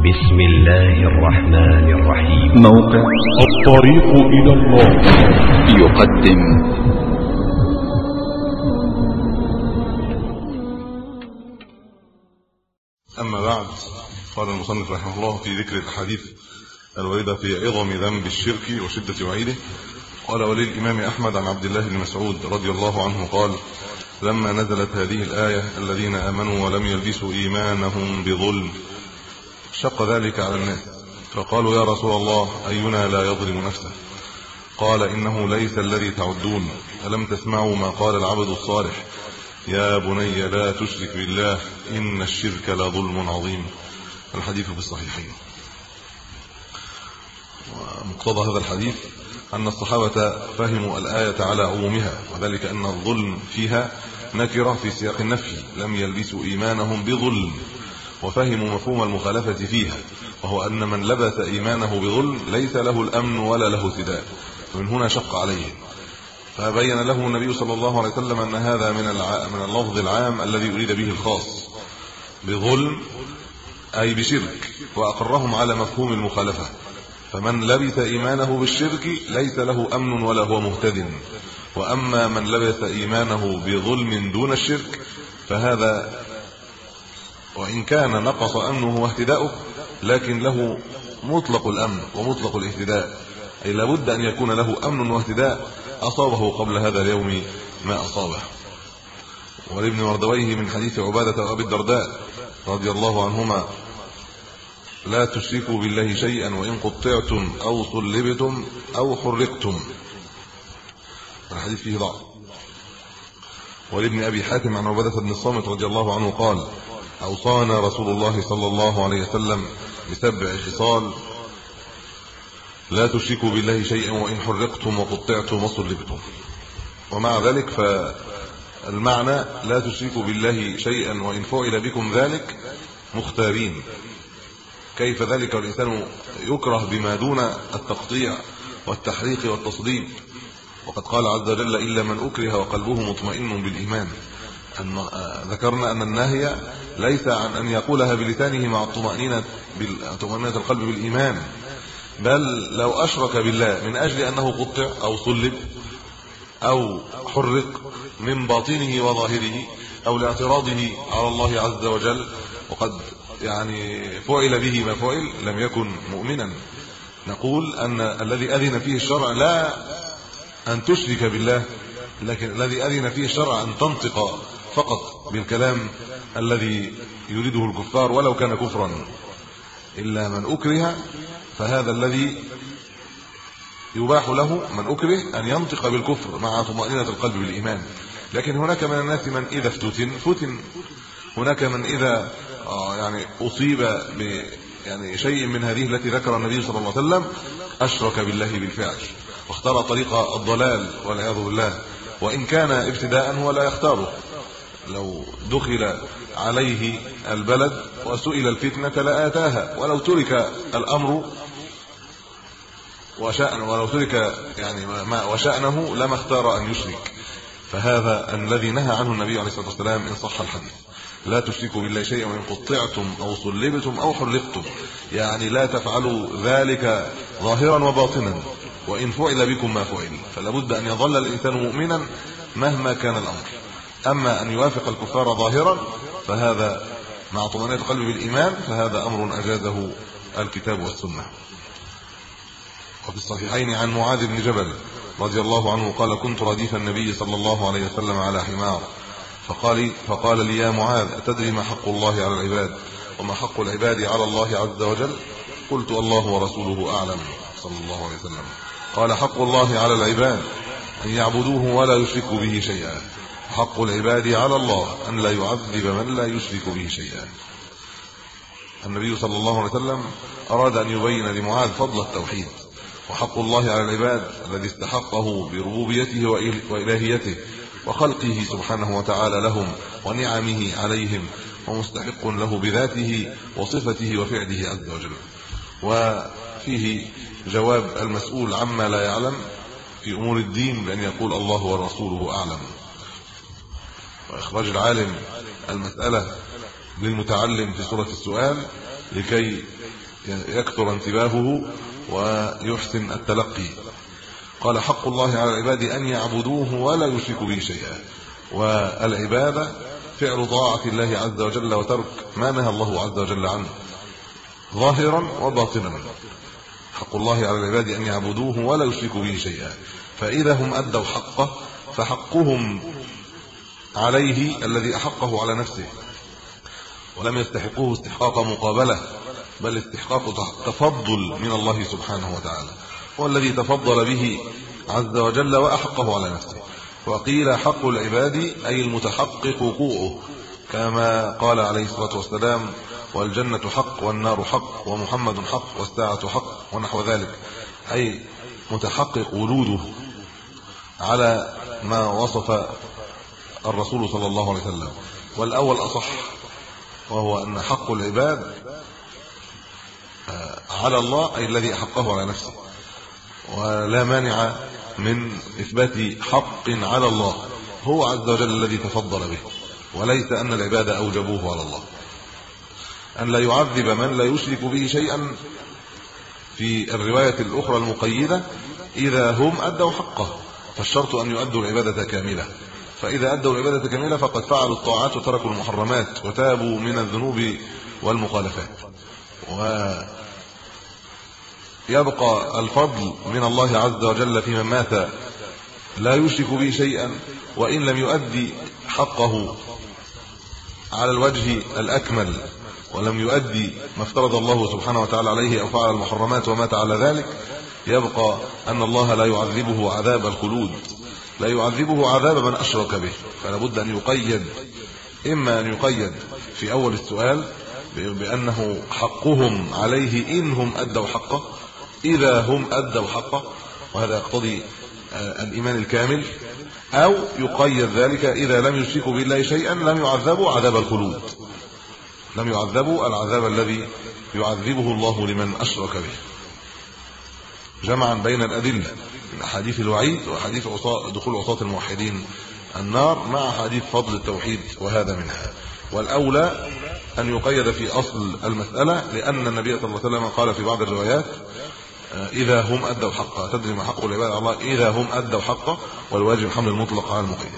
بسم الله الرحمن الرحيم. موقع الطريق إلى الله. يقدم. أما بعد قال المصنف رحمه الله في ذكر الحديث الواردة في عظم ذنب الشرك وشدة وعيده قال ولي الإمام أحمد عن عبد الله بن مسعود رضي الله عنه قال لما نزلت هذه الآية الذين آمنوا ولم يلبسوا إيمانهم بظلم. شق ذلك على الناس. فقالوا يا رسول الله أينا لا يظلم نفسه؟ قال إنه ليس الذي تعدون. ألم تسمعوا ما قال العبد الصالح؟ يا بني لا تشرك بالله إن الشرك لظلم عظيم. الحديث في الصحيحين. ومقتضى هذا الحديث أن الصحابة فهموا الآية على عمومها وذلك أن الظلم فيها نكرة في سياق النفي. لم يلبسوا إيمانهم بظلم. وفهموا مفهوم المخالفة فيها وهو أن من لبس إيمانه بظلم ليس له الأمن ولا له اهتداء ومن هنا شق عليه. فبين له النبي صلى الله عليه وسلم أن هذا من من اللفظ العام الذي أريد به الخاص. بظلم أي بشرك وأقرهم على مفهوم المخالفة. فمن لبس إيمانه بالشرك ليس له أمن ولا هو مهتد. وأما من لبس إيمانه بظلم دون الشرك فهذا وإن كان نقص أمنه واهتداؤه لكن له مطلق الأمن ومطلق الاهتداء. أي لابد أن يكون له أمن واهتداء أصابه قبل هذا اليوم ما أصابه. ولابن مردويه من حديث عبادة وأبي الدرداء رضي الله عنهما لا تشركوا بالله شيئا وإن قطعتم أو صلبتم أو حرقتم. الحديث فيه ضعف. ولابن أبي حاتم عن عبادة بن الصامت رضي الله عنه قال أوصانا رسول الله صلى الله عليه وسلم بسبع خصال. لا تشركوا بالله شيئا وإن حرقتم وقطعتم وصلبتم. ومع ذلك فالمعنى لا تشركوا بالله شيئا وإن فعل بكم ذلك مختارين. كيف ذلك والإنسان يكره بما دون التقطيع والتحريق والتصليب؟ وقد قال عز وجل إلا من أكره وقلبه مطمئن بالإيمان. أن ذكرنا أن النهي ليس عن أن يقولها بلسانه مع الطمأنينة طمأنينة القلب بالإيمان بل لو أشرك بالله من أجل أنه قطع أو صلب أو حرق من باطنه وظاهره أو لاعتراضه على الله عز وجل وقد يعني فعل به ما فعل لم يكن مؤمنا. نقول أن الذي أذن فيه الشرع لا أن تشرك بالله لكن الذي أذن فيه الشرع أن تنطق فقط بالكلام الذي يريده الكفار ولو كان كفرا. إلا من أكره فهذا الذي يباح له من أكره أن ينطق بالكفر مع طمأنينة القلب بالإيمان. لكن هناك من الناس من إذا افتتن فتن. هناك من إذا آه يعني أصيب ب يعني شيء من هذه التي ذكر النبي صلى الله عليه وسلم أشرك بالله بالفعل. واختار طريق الضلال والعياذ بالله. وإن كان ابتداء هو لا يختاره. لو دخل عليه البلد وسئل الفتنة لآتاها. ولو ترك الأمر وشأن ولو ترك يعني ما وشأنه لما اختار أن يشرك. فهذا الذي نهى عنه النبي عليه الصلاة والسلام إن صح الحديث. لا تشركوا بالله شيئا وإن قطعتم أو صلبتم أو حرقتم. يعني لا تفعلوا ذلك ظاهرا وباطنا. وإن فعل بكم ما فعل. فلا بد أن يظل الإنسان مؤمنا مهما كان الأمر. أما أن يوافق الكفار ظاهرا فهذا مع طمأنينة القلب بالإيمان فهذا أمر أجازه الكتاب والسنة. وفي الصحيحين عن معاذ بن جبل رضي الله عنه قال كنت رديف النبي صلى الله عليه وسلم على حمار. فقال فقال لي يا معاذ أتدري ما حق الله على العباد وما حق العباد على الله عز وجل؟ قلت الله ورسوله أعلم. صلى الله عليه وسلم. قال حق الله على العباد أن يعبدوه ولا يشركوا به شيئا. حق العباد على الله أن لا يعذب من لا يشرك به شيئا. النبي صلى الله عليه وسلم أراد أن يبين لمعاذ فضل التوحيد وحق الله على العباد الذي استحقه بربوبيته وإلهيته وخلقه سبحانه وتعالى لهم ونعمه عليهم ومستحق له بذاته وصفته وفعله عز وجل. وفيه جواب المسؤول عما لا يعلم في أمور الدين بأن يقول الله ورسوله أعلم. وإخراج العالم المسألة للمتعلم في سوره السؤال لكي يكثر انتباهه ويحسن التلقي. قال حق الله على العباد أن يعبدوه ولا يشركوا به شيئا. والعباده فعل طاعة الله عز وجل وترك ما نهى الله عز وجل عنه. ظاهرا وباطنا. حق الله على العباد أن يعبدوه ولا يشركوا به شيئا. فإذا هم أدوا حقه فحقهم عليه الذي أحقه على نفسه. ولم يستحقوه استحقاق مقابلة بل استحقاق تفضل من الله سبحانه وتعالى. هو الذي تفضل به عز وجل وأحقه على نفسه. وقيل حق العباد أي المتحقق وقوعه. كما قال عليه الصلاة والسلام والجنة حق والنار حق ومحمد حق والساعة حق ونحو ذلك. أي متحقق وجوده على ما وصف الرسول صلى الله عليه وسلم. والأول أصح وهو أن حق العباد آه، على الله أي الذي أحقه على نفسه. ولا مانع من إثبات حق على الله هو عز وجل الذي تفضل به. وليس أن العباد أوجبوه على الله. أن لا يعذب من لا يشرك به شيئا في الرواية الأخرى المقيدة إذا هم أدوا حقه فالشرط أن يؤدوا العبادة كاملة. فإذا أدوا العبادة كاملة فقد فعلوا الطاعات وتركوا المحرمات وتابوا من الذنوب والمخالفات. و يبقى الفضل من الله عز وجل في من مات. لا يشرك به شيئا وإن لم يؤدي حقه على الوجه الأكمل ولم يؤدي ما افترض الله سبحانه وتعالى عليه أو فعل المحرمات ومات على ذلك يبقى أن الله لا يعذبه عذاب الخلود. لا يعذبه عذاب من أشرك به فلا بد أن يقيد. إما أن يقيد في أول السؤال بأنه حقهم عليه انهم أدوا حقه إذا هم أدوا حقه وهذا يقتضي آه، الإيمان الكامل أو يقيد ذلك إذا لم يشركوا بالله شيئا لم يعذبوا عذاب الخلود. لم يعذبوا العذاب الذي يعذبه الله لمن أشرك به. جمعا بين الأدلة. من احاديث الوعيد واحاديث دخول عصاه الموحدين النار مع حديث فضل التوحيد وهذا منها. والأولى أن يقيد في أصل المسألة لأن النبي صلى الله عليه وسلم قال في بعض الروايات إذا هم أدوا حقه تدري ما حق العباد على الله؟ إذا هم أدوا حقه والواجب حمل المطلق على المقيد.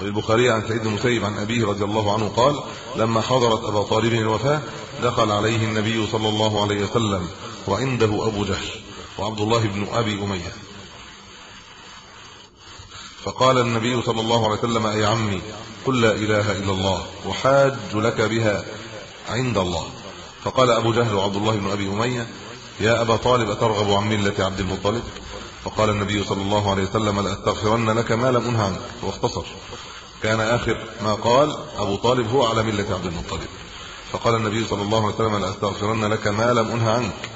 وللبخاري عن سيد المسيب عن أبيه رضي الله عنه قال لما حضرت أبا طالب الوفاة دخل عليه النبي صلى الله عليه وسلم وعنده أبو جهل. وعبد الله بن أبي أمية. فقال النبي صلى الله عليه وسلم أي عمي قل لا إله إلا الله وحاج لك بها عند الله. فقال أبو جهل وعبد الله بن أبي أمية يا أبا طالب أترغب عن ملة عبد المطلب؟ فقال النبي صلى الله عليه وسلم لأستغفرن لك ما لم انه عنك واختصر كان آخر ما قال أبو طالب هو على ملة عبد المطلب. فقال النبي صلى الله عليه وسلم لأستغفرن لك ما لم انه عنك.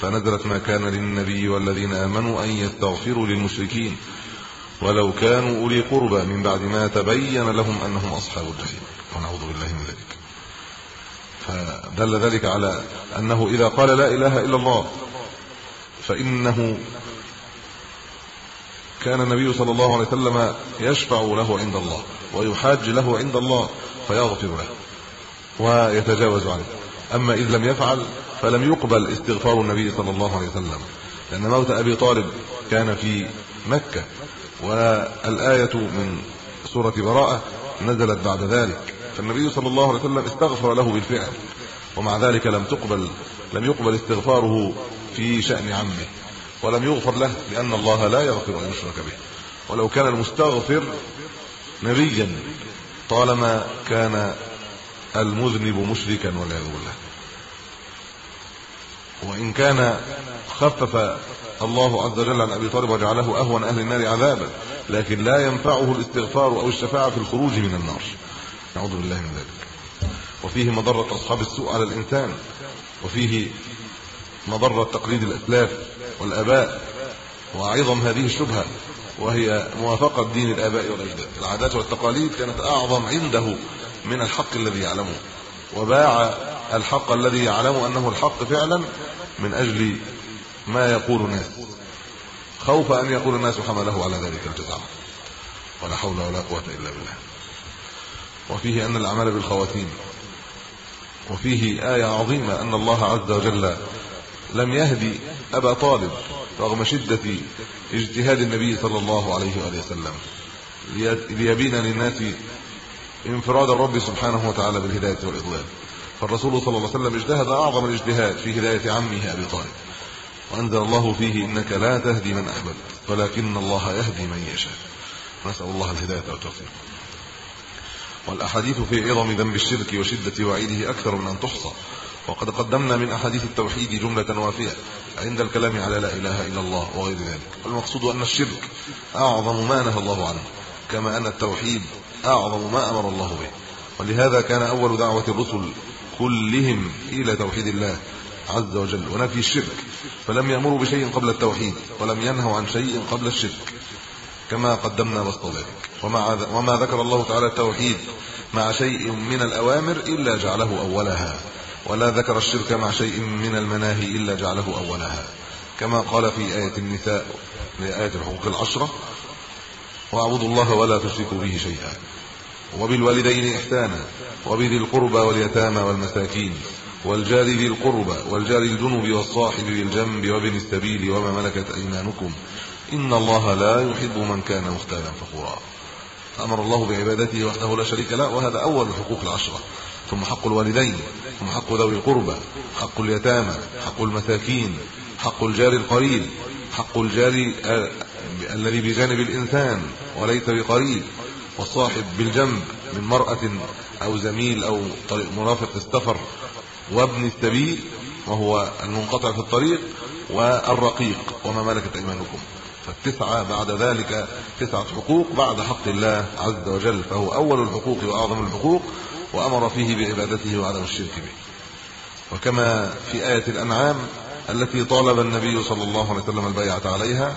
فنزلت ما كان للنبي والذين آمنوا أن يستغفروا للمشركين ولو كانوا أولي قربى من بعد ما تبين لهم أنهم أصحاب الجحيم. ونعوذ بالله من ذلك. فدل ذلك على أنه إذا قال لا إله إلا الله فإنه كان النبي صلى الله عليه وسلم يشفع له عند الله ويحاج له عند الله فيغفر له ويتجاوز عنه أما إذ لم يفعل فلم يقبل استغفار النبي صلى الله عليه وسلم لأن موت أبي طالب كان في مكة والآية من سورة براءة نزلت بعد ذلك فالنبي صلى الله عليه وسلم استغفر له بالفعل ومع ذلك لم تقبل لم يقبل استغفاره في شأن عمه ولم يغفر له لأن الله لا يغفر أن يشرك به. ولو كان المستغفر نبيا طالما كان المذنب مشركا والعياذ بالله. وإن كان خفف الله عز وجل عن أبي طالب وجعله اهون أهل النار عذابا لكن لا ينفعه الاستغفار أو الشفاعة في الخروج من النار. نعوذ بالله من ذلك. وفيه مضرة أصحاب السوء على الإنسان وفيه مضرة تقليد الأسلاف والآباء واعظم هذه الشبهة وهي موافقة دين الآباء والأجداد. العادات والتقاليد كانت أعظم عنده من الحق الذي يعلمه. وباع الحق الذي يعلم أنه الحق فعلا من أجل ما يقول الناس. خوف أن يقول الناس حمله على ذلك الجزاء. ولا حول ولا قوة إلا بالله. وفيه أن الأعمال بالخواتيم. وفيه آية عظيمة أن الله عز وجل لم يهدي أبا طالب رغم شدة اجتهاد النبي صلى الله عليه وآله وسلم. ليبين للناس انفراد الرب سبحانه وتعالى بالهداية والإضلال. فالرسول صلى الله عليه وسلم اجتهد أعظم الاجتهاد في هداية عمه أبي طالب. وأنزل الله فيه إنك لا تهدي من أحببت ولكن الله يهدي من يشاء. نسأل الله الهداية والتوفيق. والأحاديث في عظم ذنب الشرك وشدة وعيده أكثر من أن تحصى. وقد قدمنا من أحاديث التوحيد جملة وافية. عند الكلام على لا إله إلا الله وغير ذلك. المقصود أن الشرك أعظم ما نهى الله عنه. كما أن التوحيد أعظم ما أمر الله به. ولهذا كان أول دعوة الرسل كلهم إلى توحيد الله عز وجل ونفي الشرك فلم يأمروا بشيء قبل التوحيد ولم ينهوا عن شيء قبل الشرك كما قدمنا بسط ذلك. ومع وما ذكر الله تعالى التوحيد مع شيء من الأوامر إلا جعله أولها ولا ذكر الشرك مع شيء من المناهي إلا جعله أولها. كما قال في آية النساء لآية الحقوق العشرة واعبدوا الله ولا تشركوا به شيئا. وبالوالدين إحسانا وبذي القربى واليتامى والمساكين والجار ذي القربى والجار الجنب والصاحب بالجنب وابن السبيل وما ملكت أيمانكم. إن الله لا يحب من كان مختالا فخورا. أمر الله بعبادته وحده لا شريك له وهذا أول الحقوق العشرة. ثم حق الوالدين ثم حق ذوي القربى حق اليتامى حق المساكين حق الجار القريب حق الجار الذي بجانب الإنسان وليس بقريب. والصاحب بالجنب من مرأة أو زميل أو مرافق السفر وابن السبيل وهو المنقطع في الطريق والرقيق وما ملكت أيمانكم. فالتسعة بعد ذلك تسعة حقوق بعد حق الله عز وجل فهو أول الحقوق وأعظم الحقوق وأمر فيه بعبادته وعدم الشرك به. وكما في آية الأنعام التي طالب النبي صلى الله عليه وسلم البيعة عليها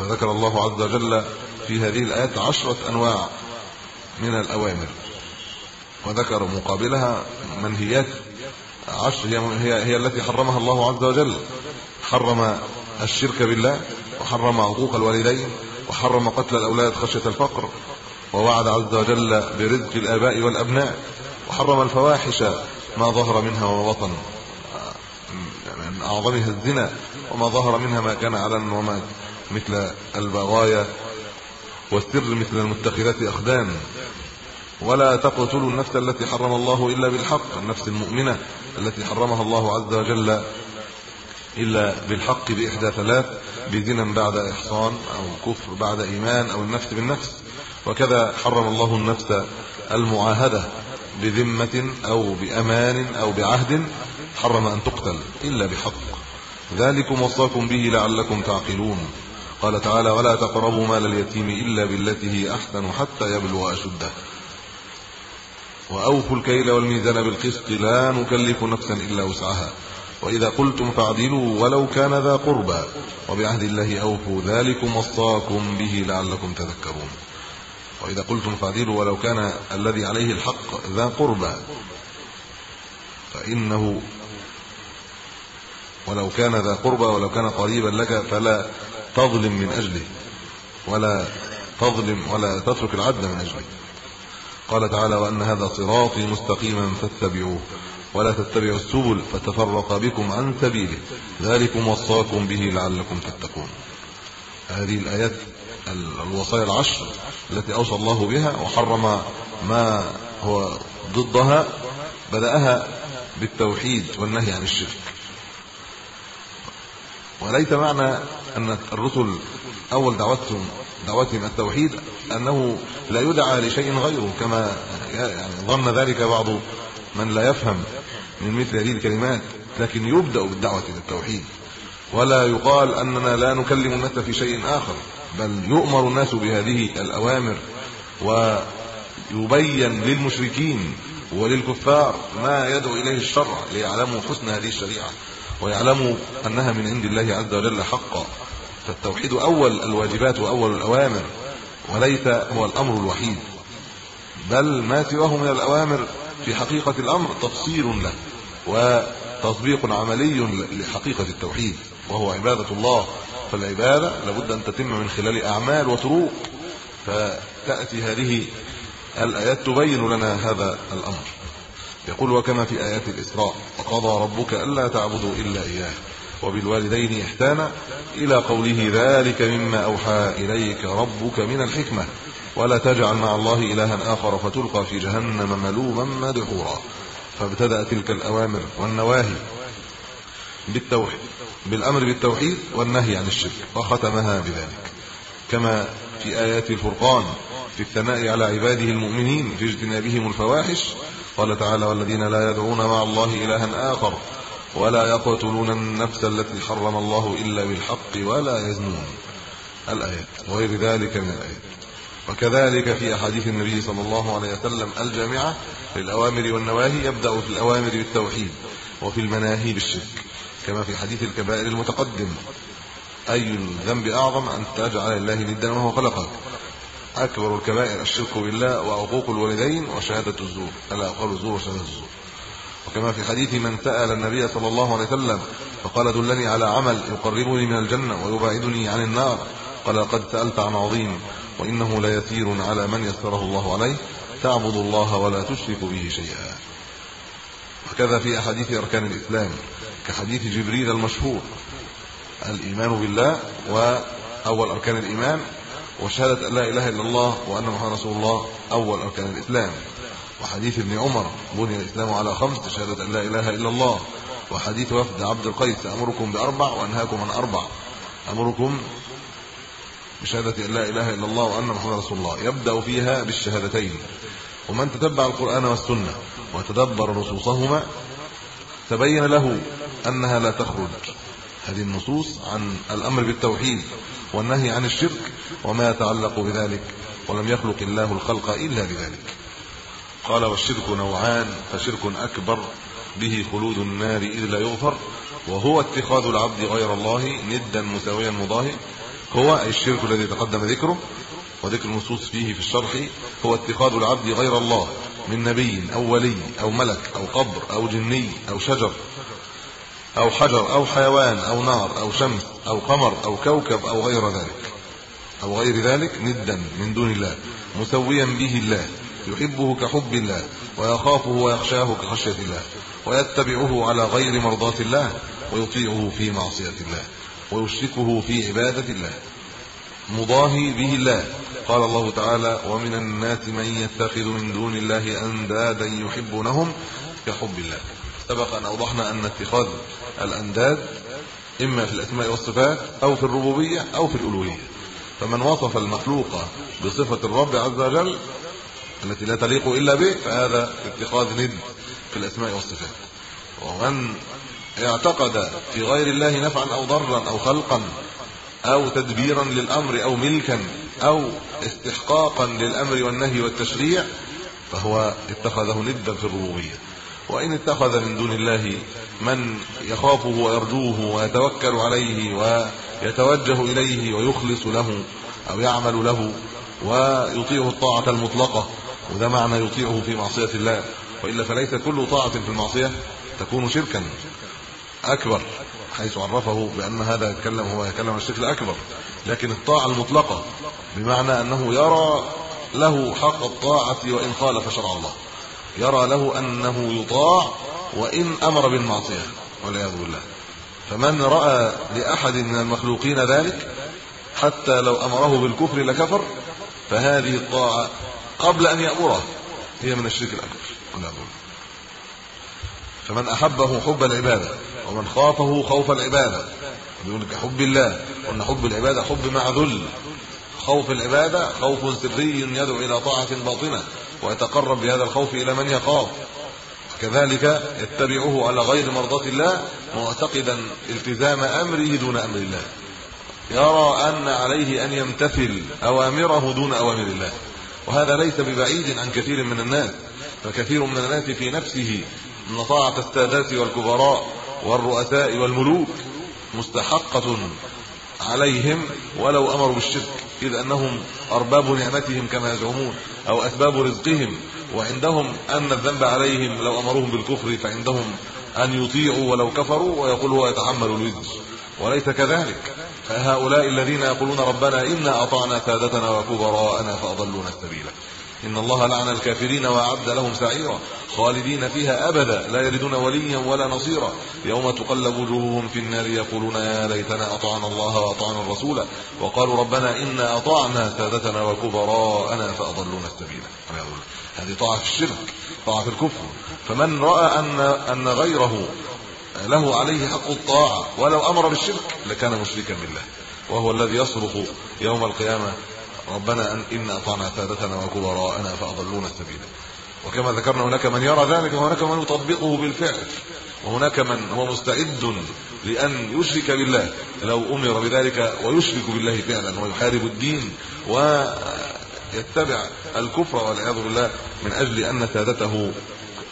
فذكر الله عز وجل في هذه الآيات عشرة أنواع من الأوامر. وذكر مقابلها منهيات عشر. هي هي التي حرمها الله عز وجل. حرم الشرك بالله وحرم عقوق الوالدين وحرم قتل الأولاد خشية الفقر ووعد عز وجل برزق الآباء والأبناء وحرم الفواحش ما ظهر منها وما بطن. من أعظمها الزنا وما ظهر منها ما كان علنا وما مثل البغايا والسر مثل المتخذات اخدان ولا تقتلوا النفس التي حرم الله إلا بالحق النفس المؤمنة التي حرمها الله عز وجل إلا بالحق بإحدى ثلاث بزنا بعد إحصان أو كفر بعد إيمان أو النفس بالنفس. وكذا حرم الله النفس المعاهدة بذمة أو بأمان أو بعهد حرم أن تقتل إلا بحق. ذلكم وصاكم به لعلكم تعقلون. قال تعالى ولا تقربوا مال اليتيم إلا بالتي هي أحسن حتى يبلغ أشده. وأوفوا الكيل والميزان بالقسط لا نكلف نفسا إلا وسعها. وإذا قلتم فاعدلوا ولو كان ذا قربى. وبعهد الله أوفوا ذلكم وصاكم به لعلكم تذكرون. وإذا قلتم فاعدلوا ولو كان الذي عليه الحق ذا قربى. فإنه ولو كان ذا قربى ولو كان قريبا لك فلا تظلم من أجله ولا تظلم ولا تترك العدل من أجله. قال تعالى وأن هذا صراطي مستقيما فاتبعوه ولا تتبعوا السبل فتفرق بكم عن سبيله. ذلكم وصاكم به لعلكم تتقون. هذه الآيات الوصايا العشر التي أوصى الله بها وحرم ما هو ضدها بدأها بالتوحيد والنهي عن الشرك. وليس معنى أن الرسل أول دعوتهم دعوتهم التوحيد أنه لا يدعى لشيء غيره كما يعني ظن ذلك بعض من لا يفهم من مثل هذه الكلمات لكن يبدأ بالدعوة إلى التوحيد. ولا يقال أننا لا نكلم الناس في شيء آخر بل يؤمر الناس بهذه الأوامر ويبين للمشركين وللكفار ما يدعو إليه الشرع ليعلموا حسن هذه الشريعة. ويعلموا أنها من عند الله عز وجل حقا. فالتوحيد أول الواجبات وأول الأوامر وليس هو الأمر الوحيد. بل ما سواه من الأوامر في حقيقة الأمر تفسير له وتطبيق عملي لحقيقة التوحيد وهو عبادة الله. فالعبادة لابد أن تتم من خلال أعمال وطرق. فتأتي هذه الآيات تبين لنا هذا الأمر. يقول وكما في آيات الإسراء وقضى ربك ألا تعبدوا إلا إياه وبالوالدين إحسانا إلى قوله ذلك مما أوحى إليك ربك من الحكمة ولا تجعل مع الله إلها آخر فتلقى في جهنم ملوما مدحورا فابتدأ تلك الأوامر والنواهي بالتوحيد بالأمر بالتوحيد والنهي عن الشرك وختمها بذلك. كما في آيات الفرقان في الثناء على عباده المؤمنين في اجتنابهم الفواحش قال تعالى والذين لا يدعون مع الله إلها آخر ولا يقتلون النفس التي حرم الله إلا بالحق ولا يزنون. الآيات وغير ذلك من الآيات. وكذلك في أحاديث النبي صلى الله عليه وسلم الجامعة للاوامر والنواهي يبدأ في الأوامر بالتوحيد وفي المناهي بالشرك كما في حديث الكبائر المتقدم. أي الذنب أعظم أن تجعل الله ندا وهو خلقك. أكبر الكبائر الشرك بالله وعقوق الوالدين وشهادة الزور. ألا قول الزور وشهادة الزور. وكما في حديث من سأل النبي صلى الله عليه وسلم فقال دلني على عمل يقربني من الجنة ويبعدني عن النار. قال قد سألت عن عظيم وإنه ليسير على من يسره الله عليه. تعبد الله ولا تشرك به شيئا. وكذا في أحاديث أركان الإسلام كحديث جبريل المشهور الإيمان بالله وأول أركان الإيمان وشهادة أن لا إله إلا الله وأن محمد رسول الله أول أركان الإسلام. وحديث ابن عمر بني الإسلام على خمس شهادة أن لا إله إلا الله. وحديث وفد عبد القيس أمركم بأربع وأنهاكم عن أربع. أمركم بشهادة أن لا إله إلا الله وأن محمد رسول الله. يبدأ فيها بالشهادتين. ومن تتبع القرآن والسنة وتدبر نصوصهما تبين له أنها لا تخرج. هذه النصوص عن الأمر بالتوحيد. والنهي عن الشرك وما يتعلق بذلك ولم يخلق الله الخلق إلا بذلك. قال والشرك نوعان فشرك أكبر به خلود النار إذ لا يغفر وهو اتخاذ العبد غير الله ندا مساويا مضاهي هو الشرك الذي تقدم ذكره وذكر النصوص فيه في الشرح هو اتخاذ العبد غير الله من نبي أو ولي أو ملك أو قبر أو جني أو شجر. أو حجر أو حيوان أو نار أو شمس أو قمر أو كوكب أو غير ذلك. أو غير ذلك ندا من دون الله مسويا به الله يحبه كحب الله ويخافه ويخشاه كخشية الله ويتبعه على غير مرضاة الله ويطيعه في معصية الله ويشركه في عبادة الله. مضاهي به الله. قال الله تعالى ومن الناس من يتخذ من دون الله أندادا يحبونهم كحب الله. سبق أن أوضحنا أن اتخاذ الأنداد إما في الأسماء والصفات أو في الربوبية أو في الألوهية. فمن وصف المخلوق بصفة الرب عز وجل التي لا تليق إلا به فهذا اتخاذ ند في الأسماء والصفات. ومن اعتقد في غير الله نفعا أو ضرا أو خلقا أو تدبيرا للأمر أو ملكا أو استحقاقا للأمر والنهي والتشريع فهو اتخذه ندا في الربوبية. وإن اتخذ من دون الله من يخافه ويرجوه ويتوكل عليه ويتوجه إليه ويخلص له أو يعمل له ويطيعه الطاعة المطلقة. وده معنى يطيعه في معصية الله. وإلا فليس كل طاعة في المعصية تكون شركا أكبر حيث عرفه بأن هذا يتكلم هو يتكلم عن الشرك الأكبر. لكن الطاعة المطلقة بمعنى أنه يرى له حق الطاعة وإن خالف شرع الله. يرى له أنه يطاع وإن أمر بالمعصية والعياذ بالله. فمن رأى لأحد من المخلوقين ذلك حتى لو أمره بالكفر لكفر فهذه الطاعة قبل أن يأمره هي من الشرك الأكبر فمن أحبه حب العبادة ومن خافه خوف العبادة بيقول حب الله وأن حب العبادة حب مع ذل خوف العبادة خوف سري يدعو إلى طاعة باطنة. ويتقرب بهذا الخوف إلى من يخاف. كذلك يتبعه على غير مرضاة الله معتقدا التزام أمره دون أمر الله. يرى أن عليه أن يمتثل أوامره دون أوامر الله. وهذا ليس ببعيد عن كثير من الناس. فكثير من الناس في نفسه ان طاعة السادات والكبراء والرؤساء والملوك مستحقة عليهم ولو أمروا بالشرك. إذ أنهم أرباب نعمتهم كما يزعمون أو أسباب رزقهم وعندهم أن الذنب عليهم لو أمروهم بالكفر فعندهم أن يطيعوا ولو كفروا ويقول هو يتحمل الوزر وليس كذلك. فهؤلاء الذين يقولون ربنا إنا أطعنا سادتنا وكبراءنا فأضلونا السبيل إن الله لعن الكافرين وأعد لهم سعيرا خالدين فيها أبدا لا يجدون وليا ولا نصيرا. يوم تقلب وجوههم في النار يقولون يا ليتنا أطعنا الله وأطعنا الرسول. وقالوا ربنا إنا أطعنا سادتنا وكبراءنا فأضلونا السبيل هذه طاعة الشرك طاعة الكفر. فمن رأى أن أن غيره له عليه حق الطاعة ولو أمر بالشرك لكان مشركا بالله. وهو الذي يصرخ يوم القيامة ربنا أن إن أطعنا سادتنا وكبراءنا فأضلونا السبيل. وكما ذكرنا هناك من يرى ذلك وهناك من يطبقه بالفعل. وهناك من هو مستعد لأن يشرك بالله. لو أمر بذلك ويشرك بالله فعلا ويحارب الدين ويتبع الكفر والعياذ بالله من أجل أن سادته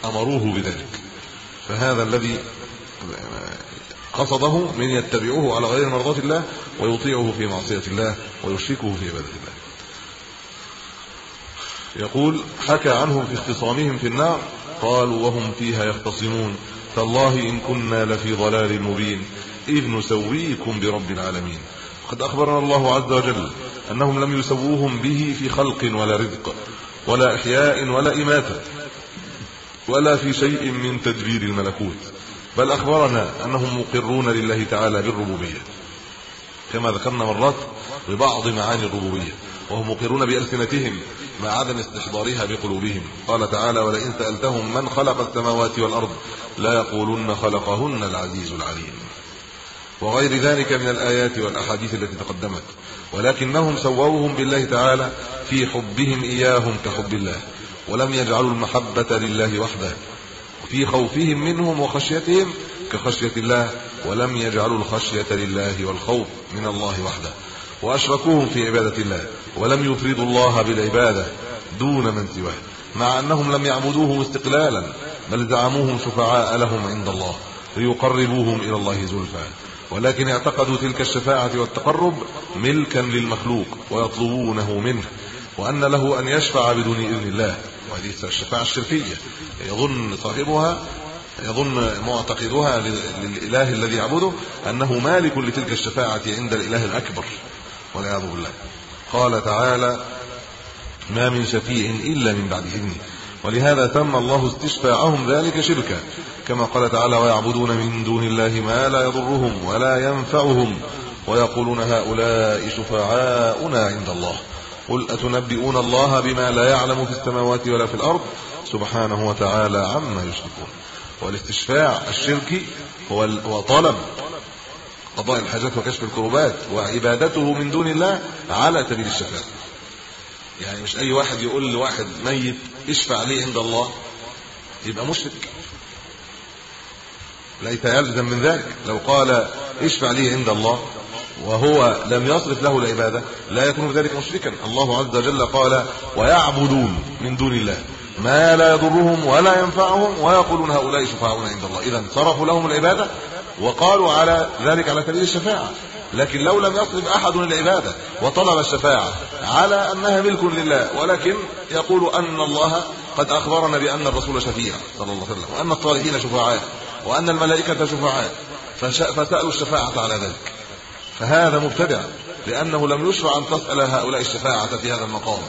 أمروه بذلك. فهذا الذي قصده من يتبعوه على غير مرضات الله ويطيعه في معصية الله ويشركه في عبادة الله. يقول حكى عنهم في اختصامهم في النار قالوا وهم فيها يختصمون تالله إن كنا لفي ضلال مبين إذ نسويكم برب العالمين. قد أخبرنا الله عز وجل أنهم لم يسووهم به في خلق ولا رزق ولا إحياء ولا اماته ولا في شيء من تدبير الملكوت بل أخبرنا أنهم مقرون لله تعالى بالربوبية. كما ذكرنا مرات ببعض معاني الربوبية وهم مقرون بألسنتهم مع عدم استحضارها بقلوبهم؟ قال تعالى ولئن سألتهم من خلق السماوات والأرض لا يقولون خلقهن العزيز العليم. وغير ذلك من الآيات والأحاديث التي تقدمت. ولكنهم سووهم بالله تعالى في حبهم إياهم كحب الله ولم يجعلوا المحبة لله وحده في خوفهم منهم وخشيتهم كخشية الله ولم يجعلوا الخشية لله والخوف من الله وحده. وأشركوهم في عبادة الله ولم يفردوا الله بالعبادة دون من سواه مع أنهم لم يعبدوه استقلالا بل زعموهم شفعاء لهم عند الله ليقربوهم إلى الله زلفى. ولكن اعتقدوا تلك الشفاعة والتقرب ملكا للمخلوق ويطلبونه منه وأن له أن يشفع بدون إذن الله. وهذه الشفاعة الشركية يظن صاحبها يظن معتقدها للإله الذي يعبده أنه مالك لتلك الشفاعة عند الإله الأكبر. والعياذ بالله. قال تعالى ما من شفيع إلا من بعد إذنه. ولهذا تم الله استشفاعهم ذلك شركا. كما قال تعالى ويعبدون من دون الله ما لا يضرهم ولا ينفعهم. ويقولون هؤلاء شفعاؤنا عند الله. قل أتنبئون الله بما لا يعلم في السماوات ولا في الأرض؟ سبحانه وتعالى عما يشركون. والاستشفاع الشركي هو طلب قضاء الحاجات وكشف الكربات وعبادته من دون الله على سبيل الشفاعة. يعني مش أي واحد يقول لواحد ميت اشفع لي عند الله يبقى مشرك. ليس يلزم من ذلك. لو قال اشفع لي عند الله وهو لم يصرف له العبادة لا يكون ذلك مشركا. الله عز وجل قال ويعبدون من دون الله ما لا يضرهم ولا ينفعهم ويقولون هؤلاء شفعاؤنا عند الله. اذا صرفوا لهم العبادة وقالوا على ذلك على سبيل الشفاعة. لكن لو لم يصرف أحد العباده وطلب الشفاعة على أنها ملك لله ولكن يقول أن الله قد أخبرنا بأن الرسول شفيع صلى الله عليه وسلم وأن الصالحين شفعاء وأن الملائكة شفعاء فسألوا الشفاعة على ذلك. فهذا مبتدع لأنه لم يشرع أن تسأل هؤلاء الشفاعة في هذا المقام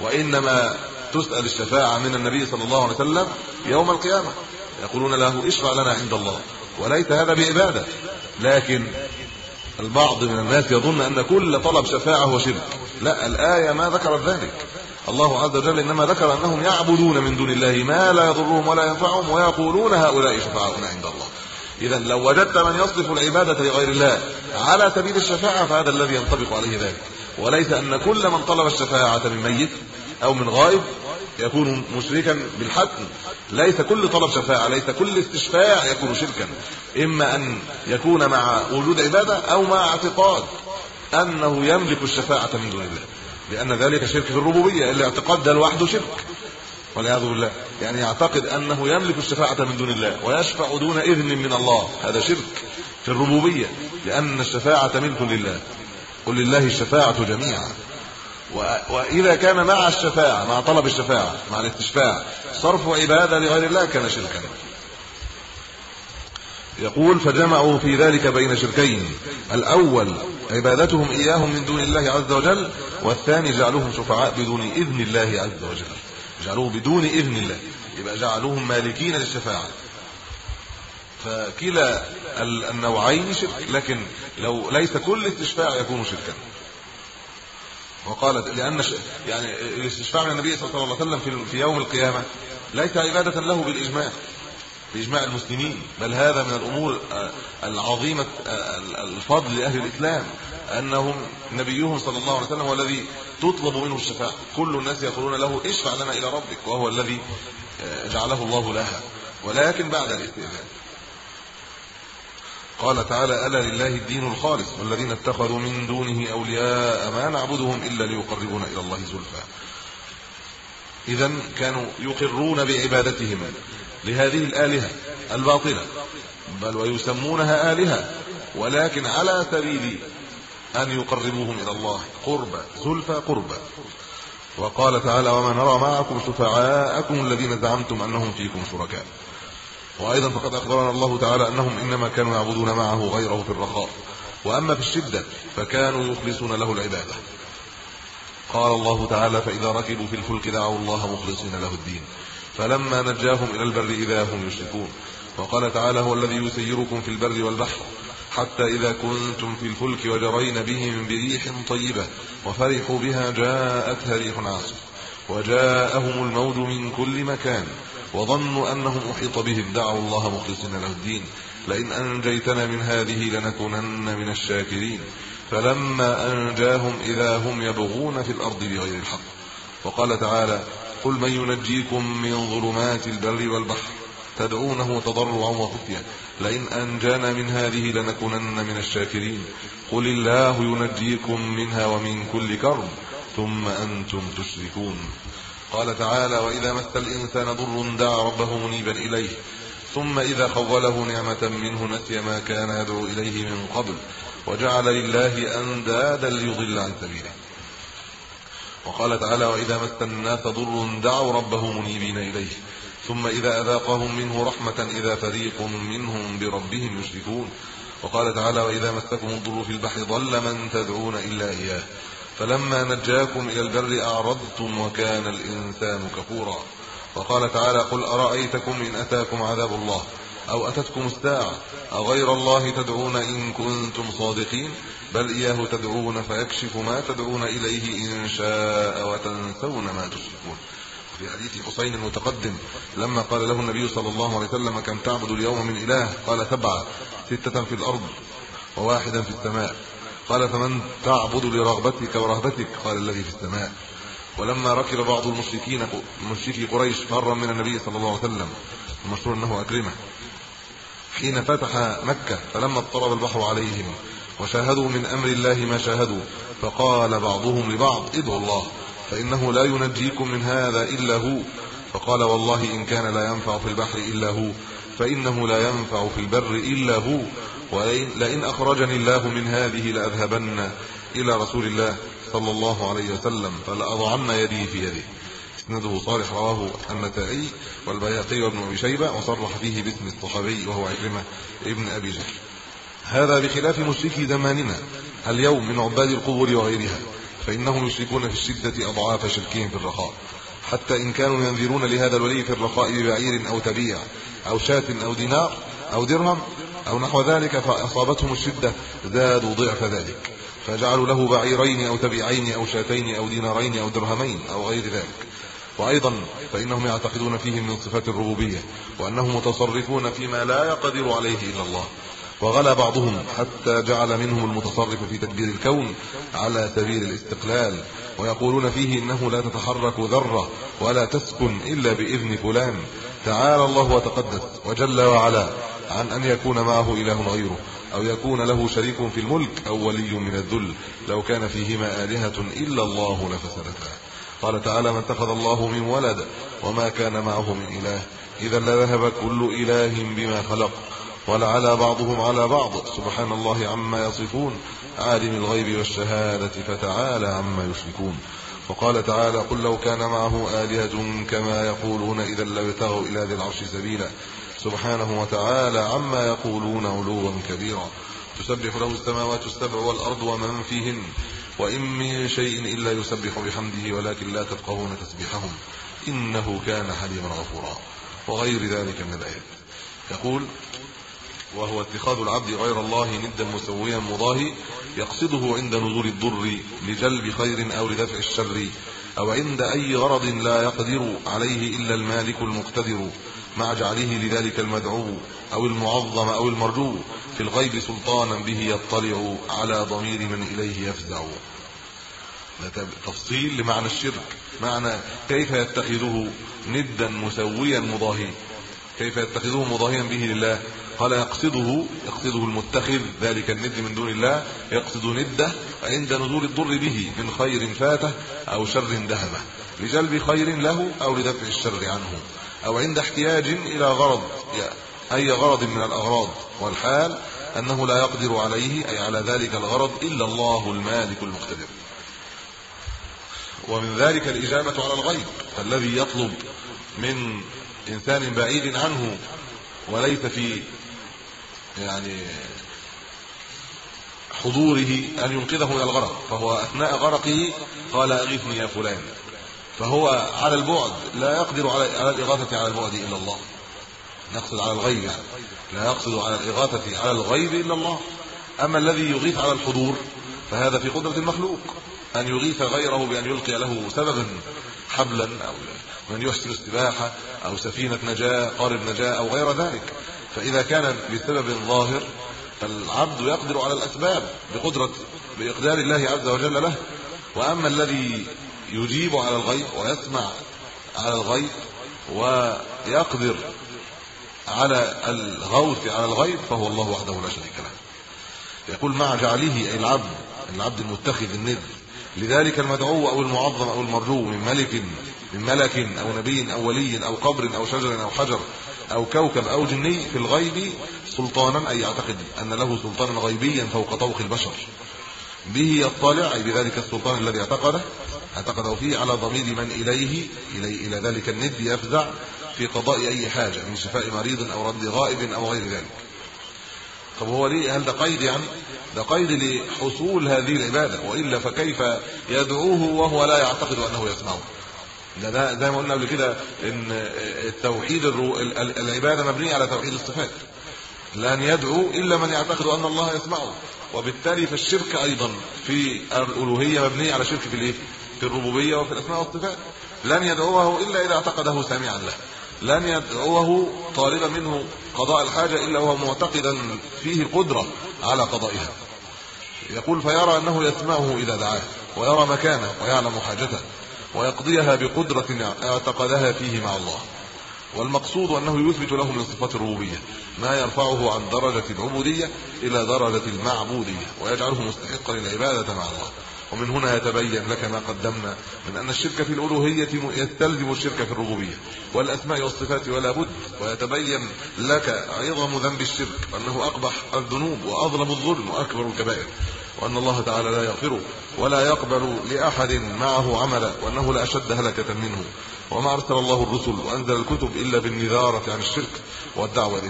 وإنما تسأل الشفاعة من النبي صلى الله عليه وسلم يوم القيامة. يقولون له اشفع لنا عند الله. وليس هذا بعباده لكن البعض من الناس يظن أن كل طلب شفاعة هو شرك لا الآية ما ذكرت ذلك. الله عز وجل إنما ذكر أنهم يعبدون من دون الله ما لا يضرهم ولا ينفعهم ويقولون هؤلاء شفعاؤنا عند الله. اذا لو وجدت من يصرف العبادة لغير الله على سبيل الشفاعة فهذا الذي ينطبق عليه ذلك. وليس أن كل من طلب الشفاعة من ميت أو من غائب يكون مشركا بالحتم ليس كل طلب شفاعة ليس كل استشفاع يكون شركا. إما أن يكون مع وجود عبادة أو مع اعتقاد أنه يملك الشفاعة من دون الله. لأن ذلك شرك في الربوبية الاعتقاد ده لوحده شرك. والعياذ بالله. يعني يعتقد أنه يملك الشفاعة من دون الله ويشفع دون إذن من الله. هذا شرك في الربوبية لأن الشفاعة ملك لله. قل لله الشفاعة جميعا. وإذا كان مع الشفاعة مع طلب الشفاعة مع الاستشفاع صرف عباده لغير الله كان شركا. يقول فجمعوا في ذلك بين شركين. الأول عبادتهم إياهم من دون الله عز وجل والثاني جعلهم شفعاء بدون إذن الله عز وجل. جعلوه بدون إذن الله. يبقى جعلوهم مالكين للشفاعة. فكلا النوعين شرك لكن لو ليس كل استشفاع يكون شركا. وقالت لأن يعني الاستشفاع من النبي صلى الله عليه وسلم في يوم القيامة ليس عبادة له بالإجماع بإجماع المسلمين بل هذا من الأمور العظيمة الفضل لأهل الإسلام أنهم نبيهم صلى الله عليه وسلم هو الذي تطلب منه الشفاعه كل الناس يقولون له اشفع لنا إلى ربك وهو الذي جعله الله لها. ولكن بعد الاستئذان قال تعالى ألا لله الدين الخالص والذين اتخذوا من دونه أولياء ما نعبدهم إلا ليقربونا إلى الله زلفى. اذا كانوا يقرون بعبادتهم لهذه الآلهة الباطلة بل ويسمونها آلهة ولكن على سبيل أن يقربوهم إلى الله قربا زلفى قربا وقال تعالى وما نرى معكم شفعاءكم الذين زعمتم أنهم فيكم شركاء. وأيضا فقد أخبرنا الله تعالى أنهم إنما كانوا يعبدون معه غيره في الرخاء. وأما في الشدة فكانوا يخلصون له العبادة. قال الله تعالى فإذا ركبوا في الفلك دعوا الله مخلصين له الدين. فلما نجاهم إلى البر إذا هم يشركون. وقال تعالى هو الذي يسيركم في البر والبحر حتى إذا كنتم في الفلك وجرين بهم بريح طيبة وفرحوا بها جاءتها ريح عاصف. وجاءهم الموت من كل مكان. وظنوا أنهم أحيط بهم. دعوا الله مخلصين له الدين. لئن أنجيتنا من هذه لنكونن من الشاكرين. فلما أنجاهم إذا هم يبغون في الأرض بغير الحق. وقال تعالى قل من ينجيكم من ظلمات البر والبحر تدعونه تضرعا وخفيا لئن أنجانا من هذه لنكونن من الشاكرين. قل الله ينجيكم منها ومن كل كرب. ثم أنتم تشركون. قال تعالى وإذا مس الإنسان ضر دعا ربه منيبا إليه ثم إذا خوله نعمة منه نسي ما كان يدعو إليه من قبل وجعل لله أندادا ليضل عن سبيله. وقال تعالى وإذا مس الناس ضر دعوا ربه منيبين إليه ثم إذا أذاقهم منه رحمة إذا فريق منهم بربهم يشركون. وقال تعالى وإذا مسكم الضر في البحر ضل من تدعون إلا إياه. فلما نجاكم إلى البر أعرضتم وكان الإنسان كفورا. وقال تعالى قل أرأيتكم إن أتاكم عذاب الله؟ أو أتتكم الساعة؟ أو غير الله تدعون إن كنتم صادقين؟ بل إياه تدعون فيكشف ما تدعون إليه إن شاء وتنسون ما تشركون. في حديث حسين المتقدم لما قال له النبي صلى الله عليه وسلم كم تعبد اليوم من إله؟ قال سبعة ستة في الأرض وواحدا في السماء. قال فمن تعبد لرغبتك ورهبتك قال الذي في السماء. ولما ركب بعض المشركين مشركي قريش فرا من النبي صلى الله عليه وسلم المشهور أنه أكرمه. حين فتح مكة فلما اضطرب البحر عليهم وشاهدوا من أمر الله ما شاهدوا فقال بعضهم لبعض ادعوا الله فإنه لا ينجيكم من هذا إلا هو. فقال والله إن كان لا ينفع في البحر إلا هو فإنه لا ينفع في البر إلا هو. ولئن أخرجني الله من هذه لأذهبن إلى رسول الله صلى الله عليه وسلم فلأضعن يدي في يده إسناده صالح رواه النسائي والبيهقي وابن أبي شيبة وصرح فيه باسم الصحابي وهو عكرمة ابن أبي جهل. هذا بخلاف مشركي زماننا اليوم من عباد القبور وغيرها فإنهم يشركون في الشدة أضعاف شركهم في الرخاء. حتى إن كانوا ينذرون لهذا الولي في الرخاء ببعير أو تبيع أو شاة أو دينار أو درهم أو نحو ذلك فأصابتهم الشدة زادوا ضعف ذلك. فجعلوا له بعيرين أو تبيعين أو شاتين أو دينارين أو درهمين أو غير ذلك. وأيضا فإنهم يعتقدون فيهم من صفات الربوبية وأنهم متصرفون فيما لا يقدر عليه إلا الله. وغلا بعضهم حتى جعل منهم المتصرف في تدبير الكون على سبيل الاستقلال. ويقولون فيه إنه لا تتحرك ذرة ولا تسكن إلا بإذن فلان. تعالى الله وتقدس وجل وعلا. عن أن يكون معه إله غيره أو يكون له شريك في الملك أو ولي من الذل. لو كان فيهما آلهة إلا الله لفسدتا. قال تعالى ما اتخذ الله من ولد وما كان معه من إله. إذا لذهب كل إله بما خلق ولعلى بعضهم على بعض. سبحان الله عما يصفون عالم الغيب والشهادة فتعالى عما يشركون. وقال تعالى قل لو كان معه آلهة كما يقولون إذا لابتغوا إلى ذي العرش سبيلا. سبحانه وتعالى عما يقولون علوا كبيرا. تسبح له السماوات السبع والأرض ومن فيهن. وإن من شيء إلا يسبح بحمده ولكن لا تفقهون تسبيحهم. إنه كان حليما غفورا. وغير ذلك من الآيات. يقول وهو اتخاذ العبد غير الله ندا مسويا مضاهي يقصده عند نزول الضر لجلب خير أو لدفع الشر أو عند أي غرض لا يقدر عليه إلا المالك المقتدر. مع جعله لذلك المدعو أو المعظم أو المرجو في الغيب سلطانا به يطلع على ضمير من إليه يفزع. تفصيل لمعنى الشرك. معنى كيف يتخذه ندا مسويا مضاهي كيف يتخذه مضاهيا به لله. قال يقصده يقصده المتخذ ذلك الند من دون الله. يقصد نده عند نزول الضر به من خير فاته أو شر ذهبه لجلب خير له أو لدفع الشر عنه. أو عند احتياج إلى غرض أي غرض من الأغراض والحال أنه لا يقدر عليه أي على ذلك الغرض إلا الله المالك المقتدر. ومن ذلك الإجابة على الغيب الذي يطلب من إنسان بعيد عنه وليس في يعني حضوره أن ينقذه من الغرق فهو أثناء غرقه قال أغثني يا فلان. فهو على البعد لا يقدر على على الإغاثة على البعد إلا الله. نقصد على الغيب يعني. لا يقصد على الإغاثة على الغيب إلا الله. أما الذي يغيث على الحضور فهذا في قدرة المخلوق. أن يغيث غيره بأن يلقي له سببا حبلا أو من يحسن السباحه أو سفينة نجاة قارب نجاة أو غير ذلك. فإذا كان بسبب ظاهر فالعبد يقدر على الأسباب بقدرة بإقدار الله عز وجل له. وأما الذي يجيب على الغيب ويسمع على الغيب ويقدر على الغوث على الغيب فهو الله وحده لا شريك له. يقول مع جعله أي العبد العبد المتخذ الند لذلك المدعو أو المعظم أو المرجو من ملك من ملك أو نبي أو ولي أو قبر أو شجر أو حجر أو كوكب أو جني في الغيب سلطانا أي يعتقد أن له سلطانا غيبيا فوق طوق البشر. به يطلع أي بذلك السلطان الذي اعتقده اعتقده فيه على ضمير من إليه إلى إلى ذلك الند يفزع في قضاء أي حاجة من شفاء مريض أو رد غائب أو غير ذلك. طب هو ليه؟ هل ده قيد يعني؟ ده قيد لحصول هذه العبادة وإلا فكيف يدعوه وهو لا يعتقد أنه يسمعه؟ ده ده زي ما قلنا قبل كده إن التوحيد العبادة مبنية على توحيد الصفات. لن يدعو إلا من يعتقد أن الله يسمعه. وبالتالي فالشرك أيضا في الألوهية مبنية على شرك في الإيه؟ في الربوبية وفي الأسماء والصفات لن يدعوه إلا إذا اعتقده سامعا له. لن يدعوه طالبا منه قضاء الحاجة إلا وهو معتقدا فيه القدره على قضائها. يقول فيرى أنه يسمعه إذا دعاه ويرى مكانه ويعلم حاجته ويقضيها بقدرة اعتقدها فيه مع الله. والمقصود أنه يثبت له من صفات الربوبية ما يرفعه عن درجة العبودية إلى درجة المعبودية ويجعله مستحقا للعباده مع الله. ومن هنا يتبين لك ما قدمنا من أن الشرك في الألوهية يستلزم الشرك في الربوبية. والأسماء والصفات ولا بد. ويتبين لك عظم ذنب الشرك أنه أقبح الذنوب وأظلم الظلم وأكبر الكبائر وأن الله تعالى لا يغفر ولا يقبل لأحد معه عملا وأنه لا أشد هلكة منه. وما أرسل الله الرسل وأنزل الكتب إلا بالنذارة عن الشرك والدعوة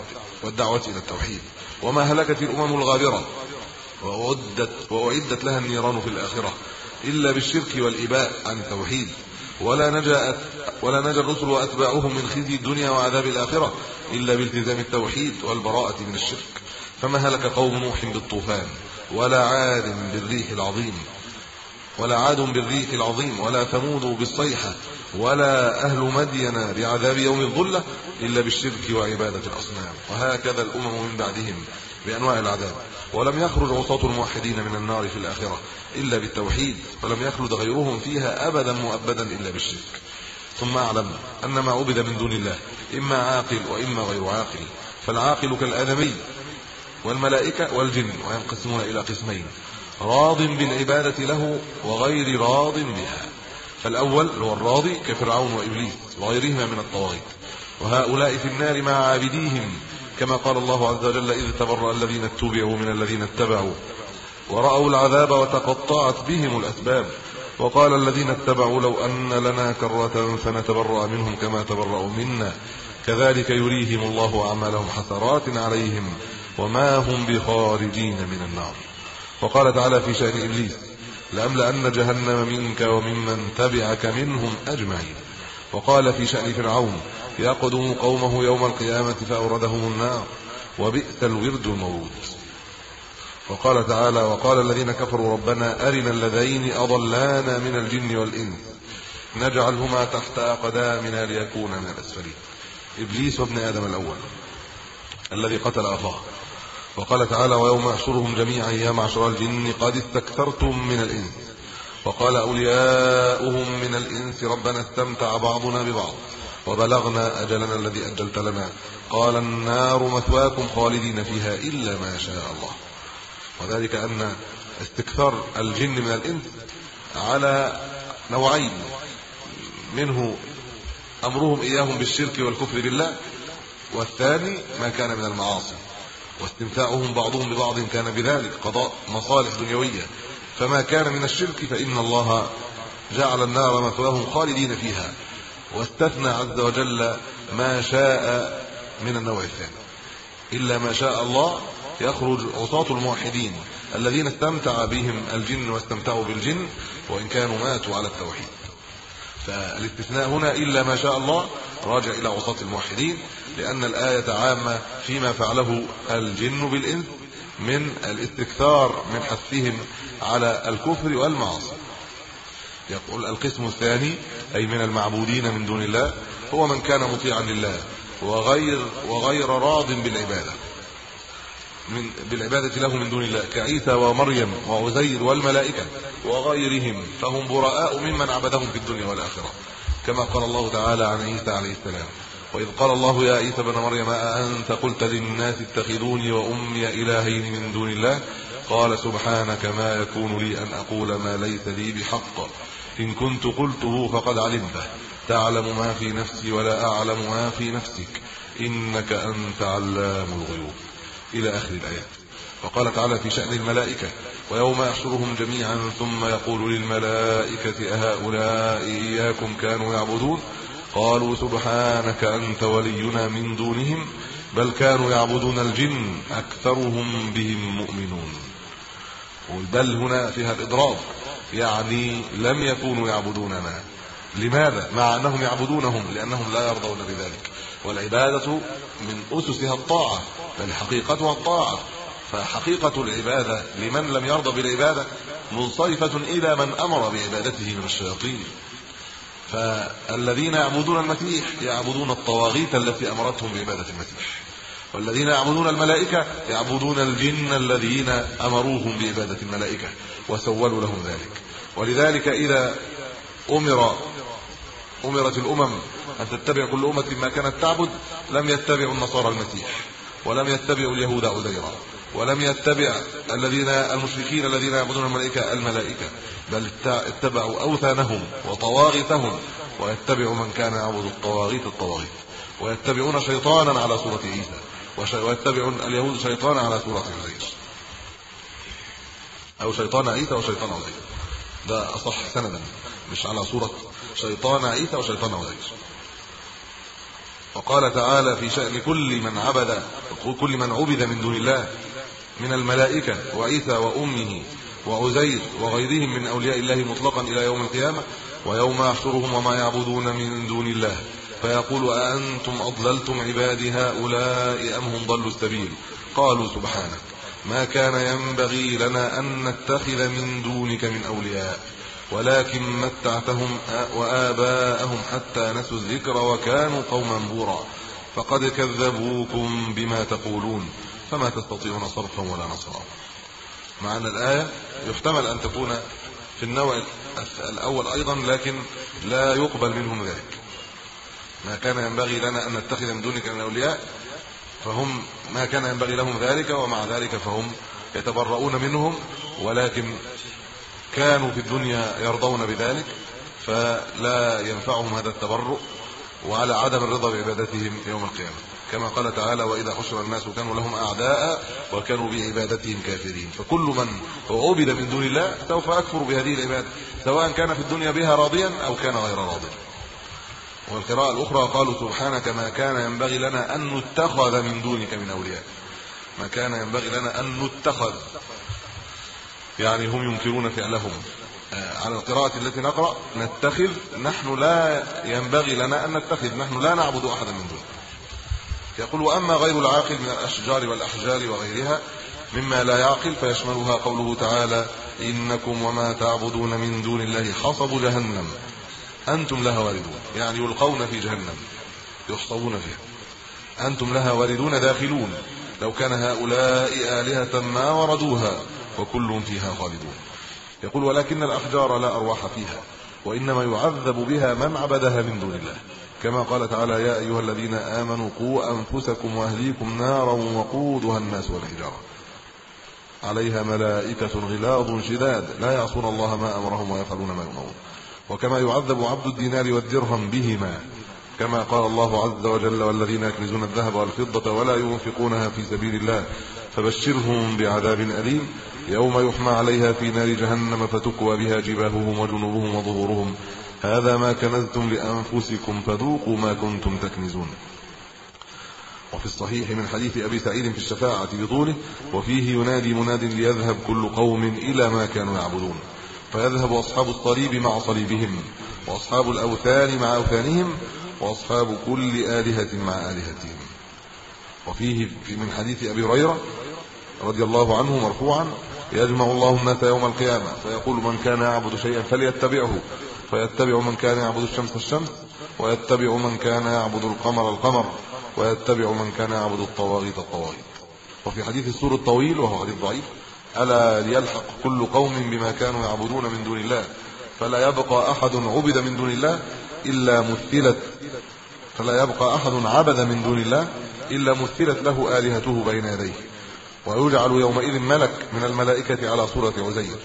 والدعوة إلى التوحيد. وما هلكت الأمم الغابرة وعدت وأعدت لها النيران في الآخرة إلا بالشرك والإباء عن التوحيد ولا نجا ولا نجأ الرسل وأتباعهم من خزي الدنيا وعذاب الآخرة إلا بالتزام التوحيد والبراءة من الشرك. فما هلك قوم نوح بالطوفان؟ ولا عاد بالريح العظيم. ولا عاد بالريح العظيم. ولا ثمود بالصيحة. ولا أهل مدين بعذاب يوم الظلة إلا بالشرك وعبادة الأصنام. وهكذا الأمم من بعدهم بأنواع العذاب. ولم يخرج عصاة الموحدين من النار في الآخرة إلا بالتوحيد ولم يخلد غيرهم فيها ابدا مؤبدا إلا بالشرك. ثم أعلم أن ما عبد من دون الله إما عاقل وإما غير عاقل فالعاقل كالآدمي والملائكة والجن وينقسمون إلى قسمين راض بالعبادة له وغير راض بها. فالأول هو الراضي كفرعون وإبليس وغيرهما من الطواغيت. وهؤلاء في النار مع عابديهم كما قال الله عز وجل إذ تبرأ الذين اتبعوا من الذين اتبعوا ورأوا العذاب وتقطعت بهم الأسباب. وقال الذين اتبعوا لو أن لنا كرة فنتبرأ منهم كما تبرأوا منا. كذلك يريهم الله أعمالهم حسرات عليهم وما هم بخارجين من النار. وقال تعالى في شأن إبليس لأملأن جهنم منك وممن تبعك منهم أجمعين. وقال في شأن فرعون يقدم قومه يوم القيامة فأوردهم النار وبئس الورد المورود. وقال تعالى وقال الذين كفروا ربنا أرنا الذين أضلانا من الجن والإنس نجعلهما تحت أقدامنا ليكونا من الأسفلين. إبليس وابن آدم الأول الذي قتل أخاه. وقال تعالى ويوم يحشرهم جميعا يا معشر الجن قد استكثرتم من الإنس. وقال أولياؤهم من الإنس ربنا استمتع بعضنا ببعض. وبلغنا أجلنا الذي أجلت لنا. قال النار مثواكم خالدين فيها إلا ما شاء الله. وذلك أن استكثار الجن من الإنس على نوعين. منه أمرهم إياهم بالشرك والكفر بالله والثاني ما كان من المعاصي. واستمتاعهم بعضهم ببعض كان بذلك. قضاء مصالح دنيوية. فما كان من الشرك فإن الله جعل النار مثواهم خالدين فيها. واستثنى عز وجل ما شاء من النوع الثاني إلا ما شاء الله يخرج عصاة الموحدين الذين استمتع بهم الجن واستمتعوا بالجن وإن كانوا ماتوا على التوحيد. فالاستثناء هنا إلا ما شاء الله راجع إلى عصاة الموحدين لأن الآية عامة فيما فعله الجن بالإنس من الاستكثار من حثهم على الكفر والمعاصي. يقول القسم الثاني أي من المعبودين من دون الله هو من كان مطيعا لله وغير وغير راض بالعبادة. من بالعبادة له من دون الله كعيسى ومريم وعزير والملائكة وغيرهم فهم براء ممن عبدهم في الدنيا والآخرة. كما قال الله تعالى عن عيسى عليه السلام وإذ قال الله يا عيسى ابن مريم أأنت قلت للناس اتخذوني وأمي إلهين من دون الله؟ قال سبحانك ما يكون لي أن أقول ما ليس لي بحق. إن كنت قلته فقد علمته. تعلم ما في نفسي ولا أعلم ما في نفسك. إنك أنت علام الغيوب. إلى آخر الآيات. وقال تعالى في شأن الملائكة ويوم يحشرهم جميعا ثم يقول للملائكة أهؤلاء إياكم كانوا يعبدون؟ قالوا سبحانك أنت ولينا من دونهم بل كانوا يعبدون الجن أكثرهم بهم مؤمنون. والبل هنا فيها الإضراب. يعني لم يكونوا يعبدوننا. لماذا؟ مع أنهم يعبدونهم لأنهم لا يرضون بذلك. والعبادة من أسسها الطاعة بل حقيقتها الطاعة. فحقيقة العبادة لمن لم يرضى بالعبادة منصرفة إلى من أمر بعبادته من الشياطين. فالذين يعبدون المسيح يعبدون الطواغيت التي أمرتهم بعبادة المسيح. والذين يعبدون الملائكة يعبدون الجن الذين أمروهم بعبادة الملائكة. وسولوا لهم ذلك. ولذلك إذا أمر أمرت الأمم أن تتبع كل أمة ما كانت تعبد لم يتبعوا النصارى المسيح ولم يتبعوا اليهود عزيرا ولم يتبع الذين المشركين الذين يعبدون الملائكة الملائكة بل اتبعوا أوثانهم وطواغيتهم ويتبعوا من كان يعبد الطواغيت الطواغيت ويتبعون شيطانا على صوره عيسى ويتبعون اليهود شيطانا على صوره عزير أو شيطان عيسى وشيطان عزير ده أصح سندا مش على صورة شيطان عيسى وشيطان عزير وقال تعالى في شأن كل من عبد كل من عبد من دون الله من الملائكة وعيسى وأمه وعزير وغيرهم من أولياء الله مطلقا إلى يوم القيامة ويوم يحشرهم وما يعبدون من دون الله. فيقول أأنتم أضللتم عبادي هؤلاء أم هم ضلوا السبيل؟ قالوا سبحانك. ما كان ينبغي لنا أن نتخذ من دونك من أولياء ولكن متعتهم وآباءهم حتى نسوا الذكر وكانوا قوما بورا. فقد كذبوكم بما تقولون فما تستطيعون صرفا ولا نصرا. مع ان الآية؟ يحتمل أن تكون في النوع الأول أيضا لكن لا يقبل منهم ذلك. ما كان ينبغي لنا أن نتخذ من دونك من أولياء فهم ما كان ينبغي لهم ذلك ومع ذلك فهم يتبرؤون منهم ولكن كانوا في الدنيا يرضون بذلك فلا ينفعهم هذا التبرؤ وعلى عدم الرضا بعبادتهم يوم القيامة. كما قال تعالى وإذا حشر الناس كانوا لهم أعداء وكانوا بعبادتهم كافرين. فكل من عبد من دون الله سوف يكفر بهذه العبادة سواء كان في الدنيا بها راضيا أو كان غير راض والقراءة الأخرى قالوا سبحانك ما كان ينبغي لنا أن نتخذ من دونك من أولياء. ما كان ينبغي لنا أن نتخذ. يعني هم ينكرون فعلهم. آه، على القراءة التي نقرأ نتخذ نحن لا ينبغي لنا أن نتخذ. نحن لا نعبد أحدا من دونه يقول وأما غير العاقل من الأشجار والأحجار وغيرها مما لا يعقل فيشملها قوله تعالى إنكم وما تعبدون من دون الله حصب جهنم. أنتم لها واردون يعني يلقون في جهنم يحصبون فيها. أنتم لها واردون داخلون لو كان هؤلاء آلهة ما وردوها وكل فيها خالدون. يقول ولكن الأحجار لا أرواح فيها وإنما يعذب بها من عبدها من دون الله. كما قال تعالى يا أيها الذين آمنوا قوا أنفسكم وأهليكم نارا وقودها الناس والحجارة. عليها ملائكة غلاظ شداد لا يعصون الله ما أمرهم ويفعلون ما يؤمرون. وكما يعذب عبد الدينار والدرهم بهما. كما قال الله عز وجل والذين يكنزون الذهب والفضة ولا ينفقونها في سبيل الله فبشرهم بعذاب أليم. يوم يحمى عليها في نار جهنم فتكوى بها جباههم وجنوبهم وظهورهم. هذا ما كنزتم لأنفسكم فذوقوا ما كنتم تكنزون. وفي الصحيح من حديث أبي سعيد في الشفاعة بطوله وفيه ينادي مناد ليذهب كل قوم إلى ما كانوا يعبدون. فيذهب أصحاب الصليب مع صليبهم وأصحاب الأوثان مع أوثانهم وأصحاب كل آلهة مع آلهتهم. وفيه في من حديث أبي هريرة رضي الله عنه مرفوعا يجمع الله الناس يوم القيامة فيقول من كان يعبد شيئا فليتبعه فيتبع من كان يعبد الشمس الشمس ويتبع من كان يعبد القمر القمر ويتبع من كان يعبد الطواغيت الطواغيت. وفي حديث السور الطويل وهو حديث ضعيف ألا ليلحق كل قوم بما كانوا يعبدون من دون الله؟ فلا يبقى أحد عبد من دون الله إلا مثلت فلا يبقى أحد عبد من دون الله إلا مثلت له آلهته بين يديه. ويجعل يومئذ ملك من الملائكة على صورة عزير.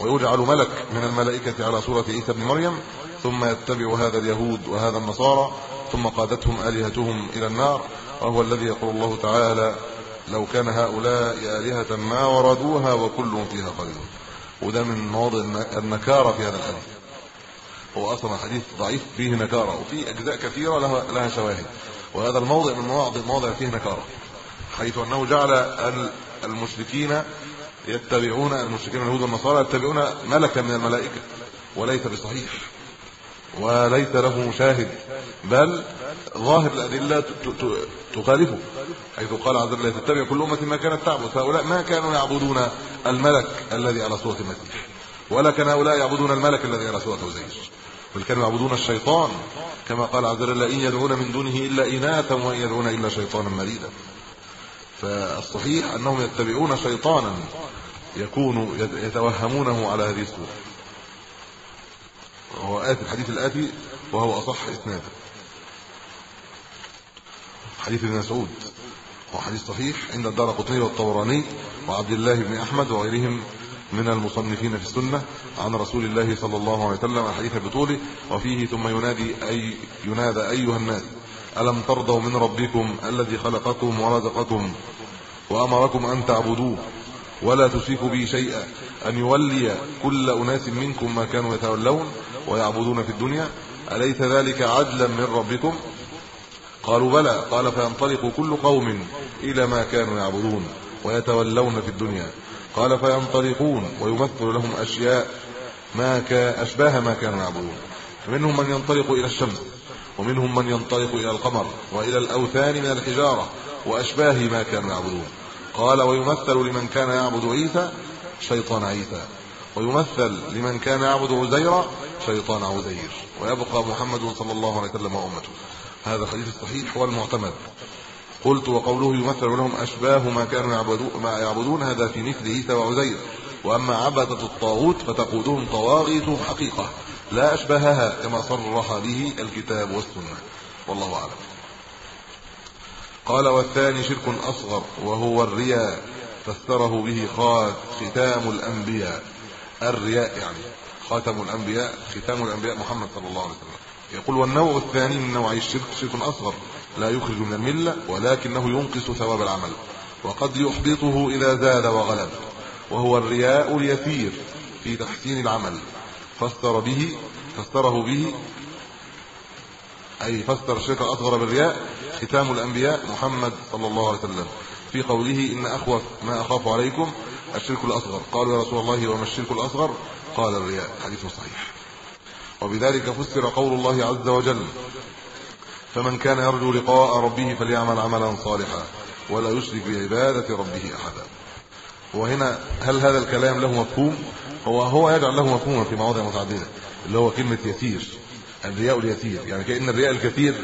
ويجعل ملك من الملائكة على صورة عيسى ابن مريم ثم يتبع هذا اليهود وهذا النصارى ثم قادتهم آلهتهم إلى النار. وهو الذي يقول الله تعالى لو كان هؤلاء آلهة ما وردوها وكل فيها خالدون وده من مواضع النكارة في هذا الحديث. هو أصلا حديث ضعيف فيه نكارة وفي أجزاء كثيرة لها لها شواهد. وهذا الموضع من مواضع مواضع فيه نكارة. حيث أنه جعل المشركين يتبعون المشركين اليهود والنصارى يتبعون ملكا من الملائكة وليس بصحيح. وليس له شاهد. بل ظاهر الأدلة تخالفه حيث قال عز وجل تتبع كل أمة ما كانت تعبد. فهؤلاء ما كانوا يعبدون الملك الذي على صورة المسيح ولا كان هؤلاء يعبدون الملك الذي على صورة عزيز بل كانوا يعبدون الشيطان كما قال عز وجل إن يدعون من دونه إلا إناثا وإن يدعون إلا شيطانا مريدا. فالصحيح أنهم يتبعون شيطانا يكون يتوهمونه على هذه الصورة. وهو آتي الحديث الآتي وهو أصح إسنادا حديث ابن مسعود هو حديث صحيح عند الدار قطني والطبراني وعبد الله بن أحمد وغيرهم من المصنفين في السنة عن رسول الله صلى الله عليه وسلم حديث بطوله وفيه ثم ينادي أي ينادى أيها الناس ألم ترضوا من ربكم الذي خلقكم ورزقكم وأمركم أن تعبدوه ولا تشركوا به شيئا أن يولي كل أناس منكم ما كانوا يتولون؟ ويعبدون في الدنيا أليس ذلك عدلا من ربكم؟ قالوا بلى قال فينطلق كل قوم إلى ما كانوا يعبدون ويتولون في الدنيا. قال فينطلقون ويمثل لهم أشياء ما كأشباه ما كانوا يعبدون. فمنهم من ينطلق إلى الشمس ومنهم من ينطلق إلى القمر وإلى الأوثان من الحجارة وأشباه ما كانوا يعبدون. قال ويمثل لمن كان يعبد عيسى شيطان عيسى. ويمثل لمن كان يعبد عزير شيطان عزير. ويبقى محمد صلى الله عليه وسلم وأمته. هذا الحديث الصحيح هو المعتمد قلت وقوله يمثل لهم أشباه ما كانوا يعبدون ما يعبدون هذا في مثل عيسى وعزير. وأما عبدة الطاغوت فتقودهم طواغيت حقيقة. لا أشبهها كما صرح به الكتاب والسنة. والله أعلم. قال والثاني شرك أصغر وهو الرياء. فسره به خات ختام الأنبياء. الرياء يعني خاتم الأنبياء ختام الأنبياء محمد صلى الله عليه وسلم. يقول والنوع الثاني من نوعي الشرك شرك أصغر لا يخرج من الملة ولكنه ينقص ثواب العمل وقد يحبطه إذا زاد وغلب وهو الرياء اليسير في تحسين العمل. فسر به فسره به أي فسر الشرك الأصغر بالرياء ختام الأنبياء محمد صلى الله عليه وسلم. في قوله إن أخوف ما أخاف عليكم الشرك الأصغر. قالوا يا رسول الله وما الشرك الأصغر؟ قال الرياء. حديث صحيح. وبذلك فسر قول الله عز وجل فمن كان يرجو لقاء ربه فليعمل عملا صالحا ولا يشرك بعبادة ربه احدا. وهنا هل هذا الكلام له مفهوم؟ هو هو يجعل له مفهوما في مواضع متعددة اللي هو كلمة يسير الرياء اليسير يعني كأن الرياء الكثير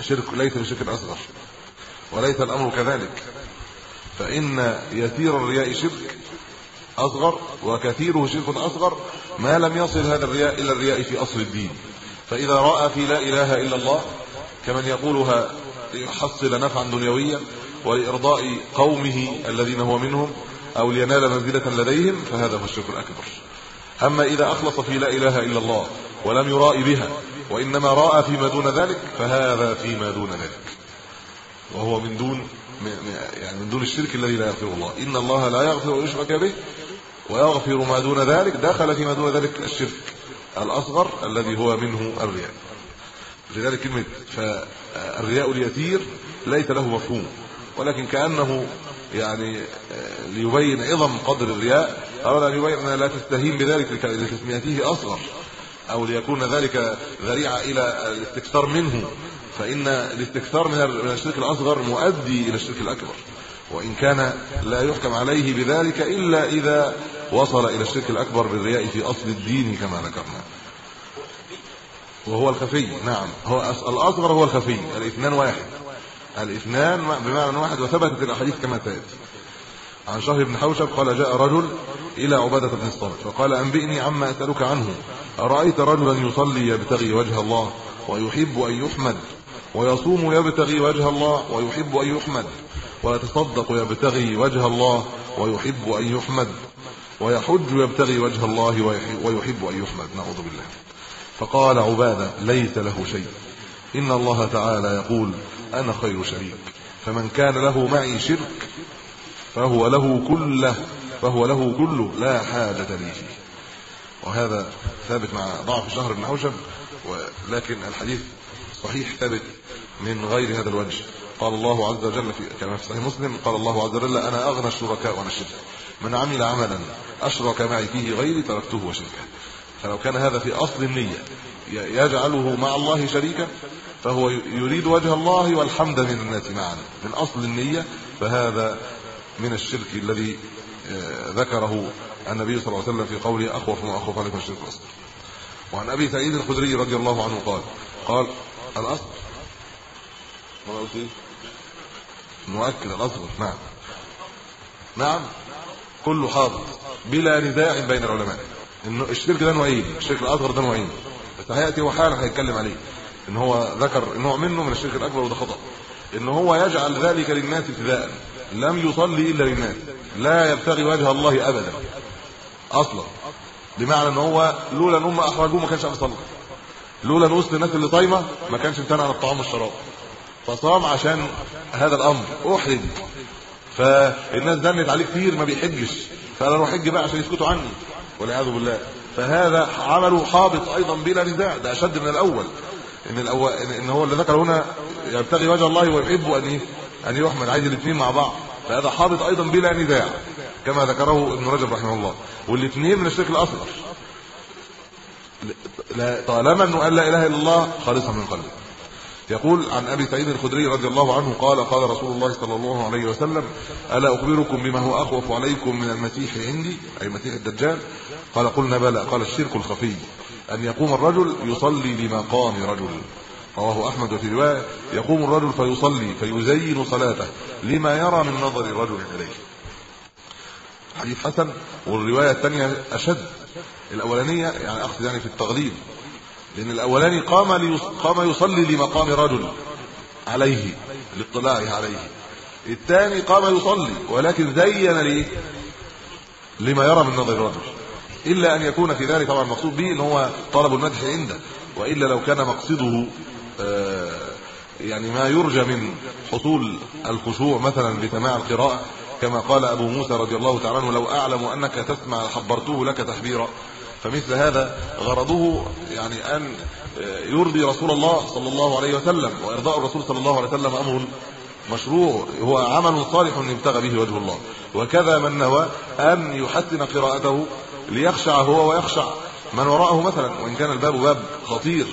شرك ليس بشرك أصغر وليس الأمر كذلك. فإن يسير الرياء شرك أصغر وكثيره شرك أصغر ما لم يصل هذا الرياء إلى الرياء في أصل الدين. فإذا رأى في لا إله إلا الله كمن يقولها ليحصل نفعا دنيويا ولإرضاء قومه الذين هو منهم أو لينال منزلة لديهم فهذا هو الشرك الأكبر. أما إذا أخلص في لا إله إلا الله ولم يرائي بها وإنما راى فيما دون ذلك فهذا فيما دون ذلك. وهو من دون يعني من دون الشرك الذي لا يغفر الله. إن الله لا يغفر ان يشرك به ويغفر ما دون ذلك دخل فيما دون ذلك الشرك الأصغر الذي هو منه الرياء. لذلك كلمة فالرياء اليسير ليس له مفهوم ولكن كأنه يعني آه، ليبين عظم قدر الرياء اراد ان يبين ان لا تستهين بذلك لتسميته أصغر أو ليكون ذلك ذريعة إلى الاستكثار منه فإن الاستكثار من الشرك الأصغر مؤدي إلى الشرك الأكبر. وإن كان لا يحكم عليه بذلك إلا إذا وصل إلى الشرك الأكبر بالرياء في أصل الدين كما ذكرنا. وهو الخفي نعم. هو الأصغر هو الخفي الاثنان واحد. الاثنان بمعنى واحد وثبتت الأحاديث كما تأتي. عن شهر بن حوشب قال جاء رجل إلى عبادة بن الصامت فقال أنبئني عما أسألك عنه. أرأيت رجلا يصلي يبتغي وجه الله ويحب أن يحمد ويصوم يبتغي وجه الله ويحب أن يحمد ويتصدق يبتغي وجه الله ويحب أن يحمد. ويحج يبتغي وجه الله ويحب أن يحمد. نعوذ بالله. فقال عبادة ليس له شيء. إن الله تعالى يقول أنا خير شريك. فمن كان له معي شرك فهو له كله فهو له كله لا حاجة لي فيه وهذا ثابت مع ضعف شهر بن حوشب ولكن الحديث صحيح ثابت من غير هذا الوجه. قال الله عز وجل في كما في صحيح مسلم قال الله عز وجل أنا أغنى الشركاء وأنا الشرك من عمل عملا أشرك معي فيه غيري تركته وشركه. فلو كان هذا في أصل النية يجعله مع الله شريكا فهو يريد وجه الله والحمد من الناس معا. من أصل النية فهذا من الشرك الذي آه، ذكره النبي صلى الله عليه وسلم في قوله أخوف ما أخوف عليكم الشرك الاصغر وعن أبي سعيد الخدري رضي الله عنه قال قال الأصل ما قلت مؤكد الاصغر نعم. نعم. كله حاضر بلا نزاع بين العلماء. إنه الشرك ده نوعين الشرك الأصغر ده نوعين. بس هيأتي وحالا هيتكلم عليه. إن هو ذكر نوع منه من الشرك الأكبر وده خطأ. إن هو يجعل ذلك للناس ابتداء. لم يصلي إلا للناس. لا يبتغي وجه الله ابدا. أصلا. بمعنى إن هو لولا إن هم احرجوه ما كانش هيصلي لولا إن وسط الناس اللي طايمه ما كانش امتنع عن الطعام والشراب. فصام عشان هذا الأمر. احرج فالناس دنت عليه كتير ما بيحجش فقال أنا أحج بقى عشان يسكتوا عني. والعياذ بالله. فهذا عمله حابط أيضا بلا نزاع. ده أشد من الأول. إن الأول ان هو اللي ذكر هنا يبتغي وجه الله ويحب أن أن يحمد عايز الاثنين مع بعض. فهذا حابط أيضا بلا نزاع. كما ذكره ابن رجب رحمه الله. والاثنين من الشرك الأصغر. طالما أنه قال لا إله إلا الله خالصا من قلبه. يقول عن أبي سعيد الخدري رضي الله عنه قال قال رسول الله صلى الله عليه وسلم ألا أخبركم بما هو أخوف عليكم من المسيح عندي؟ أي مسيح الدجال؟ قال قلنا بلى قال الشرك الخفي. أن يقوم الرجل يصلي لمقام رجل. رواه أحمد وفي رواية يقوم الرجل فيصلي فيزين صلاته لما يرى من نظر الرجل إليه. حديث حسن والرواية الثانية أشد. الأولانية يعني أقصد يعني في التغليظ لأن الاولاني قام قام يصلي لمقام رجل عليه لاطلاعه عليه. الثاني قام يصلي ولكن زين ليه لما يرى من نظر الرجل. إلا أن يكون في ذلك طبعا المقصود به إن هو طلب المدح عنده. وإلا لو كان مقصده آه، يعني ما يرجى من حصول الخشوع مثلا بسماع القراءة كما قال أبو موسى رضي الله تعالى عنه لو أعلم أنك تسمع حبرته لك تحبيرا. فمثل هذا غرضه يعني أن يرضي رسول الله صلى الله عليه وسلم وإرضاء الرسول صلى الله عليه وسلم أمر مشروع هو عمل صالح يبتغى به وجه الله. وكذا من نوى أن يحسن قراءته ليخشع هو ويخشع من وراءه مثلا وإن كان الباب باب خطير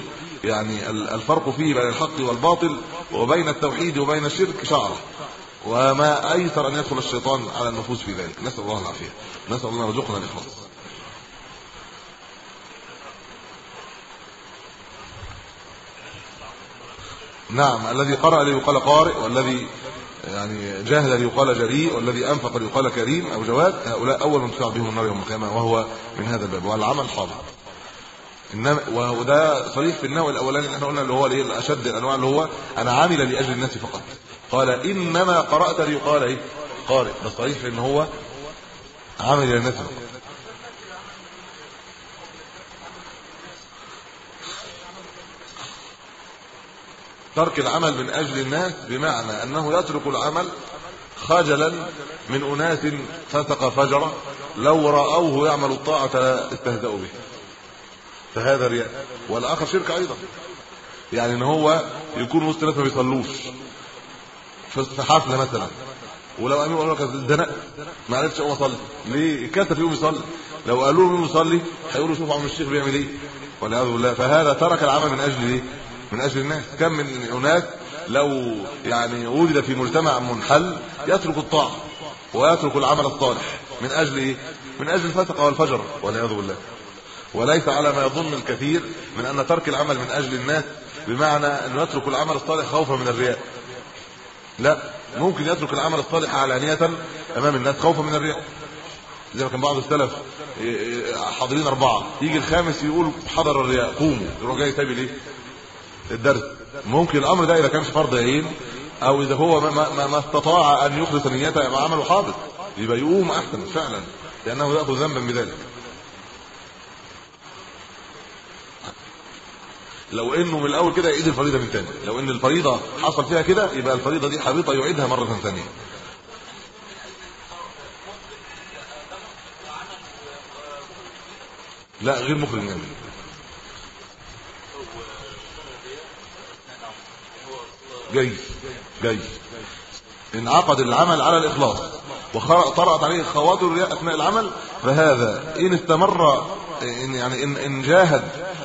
يعني الفرق فيه بين الحق والباطل وبين التوحيد وبين الشرك شعرة. وما أيسر أن يدخل الشيطان على النفوس في ذلك. نسأل الله العافية. نسأل الله يرزقنا الإخلاص. نعم الذي قرأ ليقال قارئ والذي يعني جاهد ليقال جريء والذي أنفق ليقال كريم أو جواد هؤلاء أول من تدفع بهم النار يوم القيامة وهو من هذا الباب والعمل حاضر. إنما وده صريح في النوع الأولاني اللي إحنا قلنا اللي هو الايه الأشد الأنواع اللي هو أنا عامل لأجل الناس فقط. قال إنما قرأت ليقال إيه؟ قارئ. ده صريح إن هو عامل للناس فقط. ترك العمل من أجل الناس بمعنى أنه يترك العمل خجلا من أناس فسق فجر لو رأوه يعمل الطاعة استهزأوا به. فهذا رياء. والآخر شرك أيضا. يعني إن هو يكون وسط ناس ما بيصلوش. في حفلة مثلا. ولو امين قال لك اتزنقت ما عرفتش اصلي ليه؟ كسف يقوم يصلي. لو قالوا له يصلي هيقولوا شوفوا عم الشيخ بيعمل إيه. والعياذ بالله. فهذا ترك العمل من أجل إيه؟ من أجل الناس. كم من اناس لو يعني وجد في مجتمع منحل يترك الطاعة ويترك العمل الصالح. من أجل إيه؟ من أجل الفسق والفجر والعياذ بالله. وليس على ما يظن الكثير من أن ترك العمل من أجل الناس بمعنى انه يترك العمل الصالح خوفا من الرياء. لا ممكن يترك العمل الصالح علانية أمام الناس خوفا من الرياء. زي ما كان بعض السلف حاضرين أربعة يجي الخامس يقول حضر الرياء قوموا يروح جاي سايب الإيه؟ الدرس. ممكن الأمر ده إذا كانش فرض عين أو إذا هو ما, ما, ما استطاع أن يخلص نيته يبقى عمله حاضر. يبقى يقوم أحسن فعلا لأنه يأخذ ذنبا بذلك. لو إنه من الأول كده يعيد الفريضة من تاني. لو إن الفريضة حصل فيها كده يبقى الفريضة دي حبيطه يعيدها مرة ثانية. لا غير مخرج منه جيد جيد انعقد العمل على الاخلاص وطرأت عليه خواطر الرياء أثناء العمل فهذا إن استمر إن يعني إن إن جاهد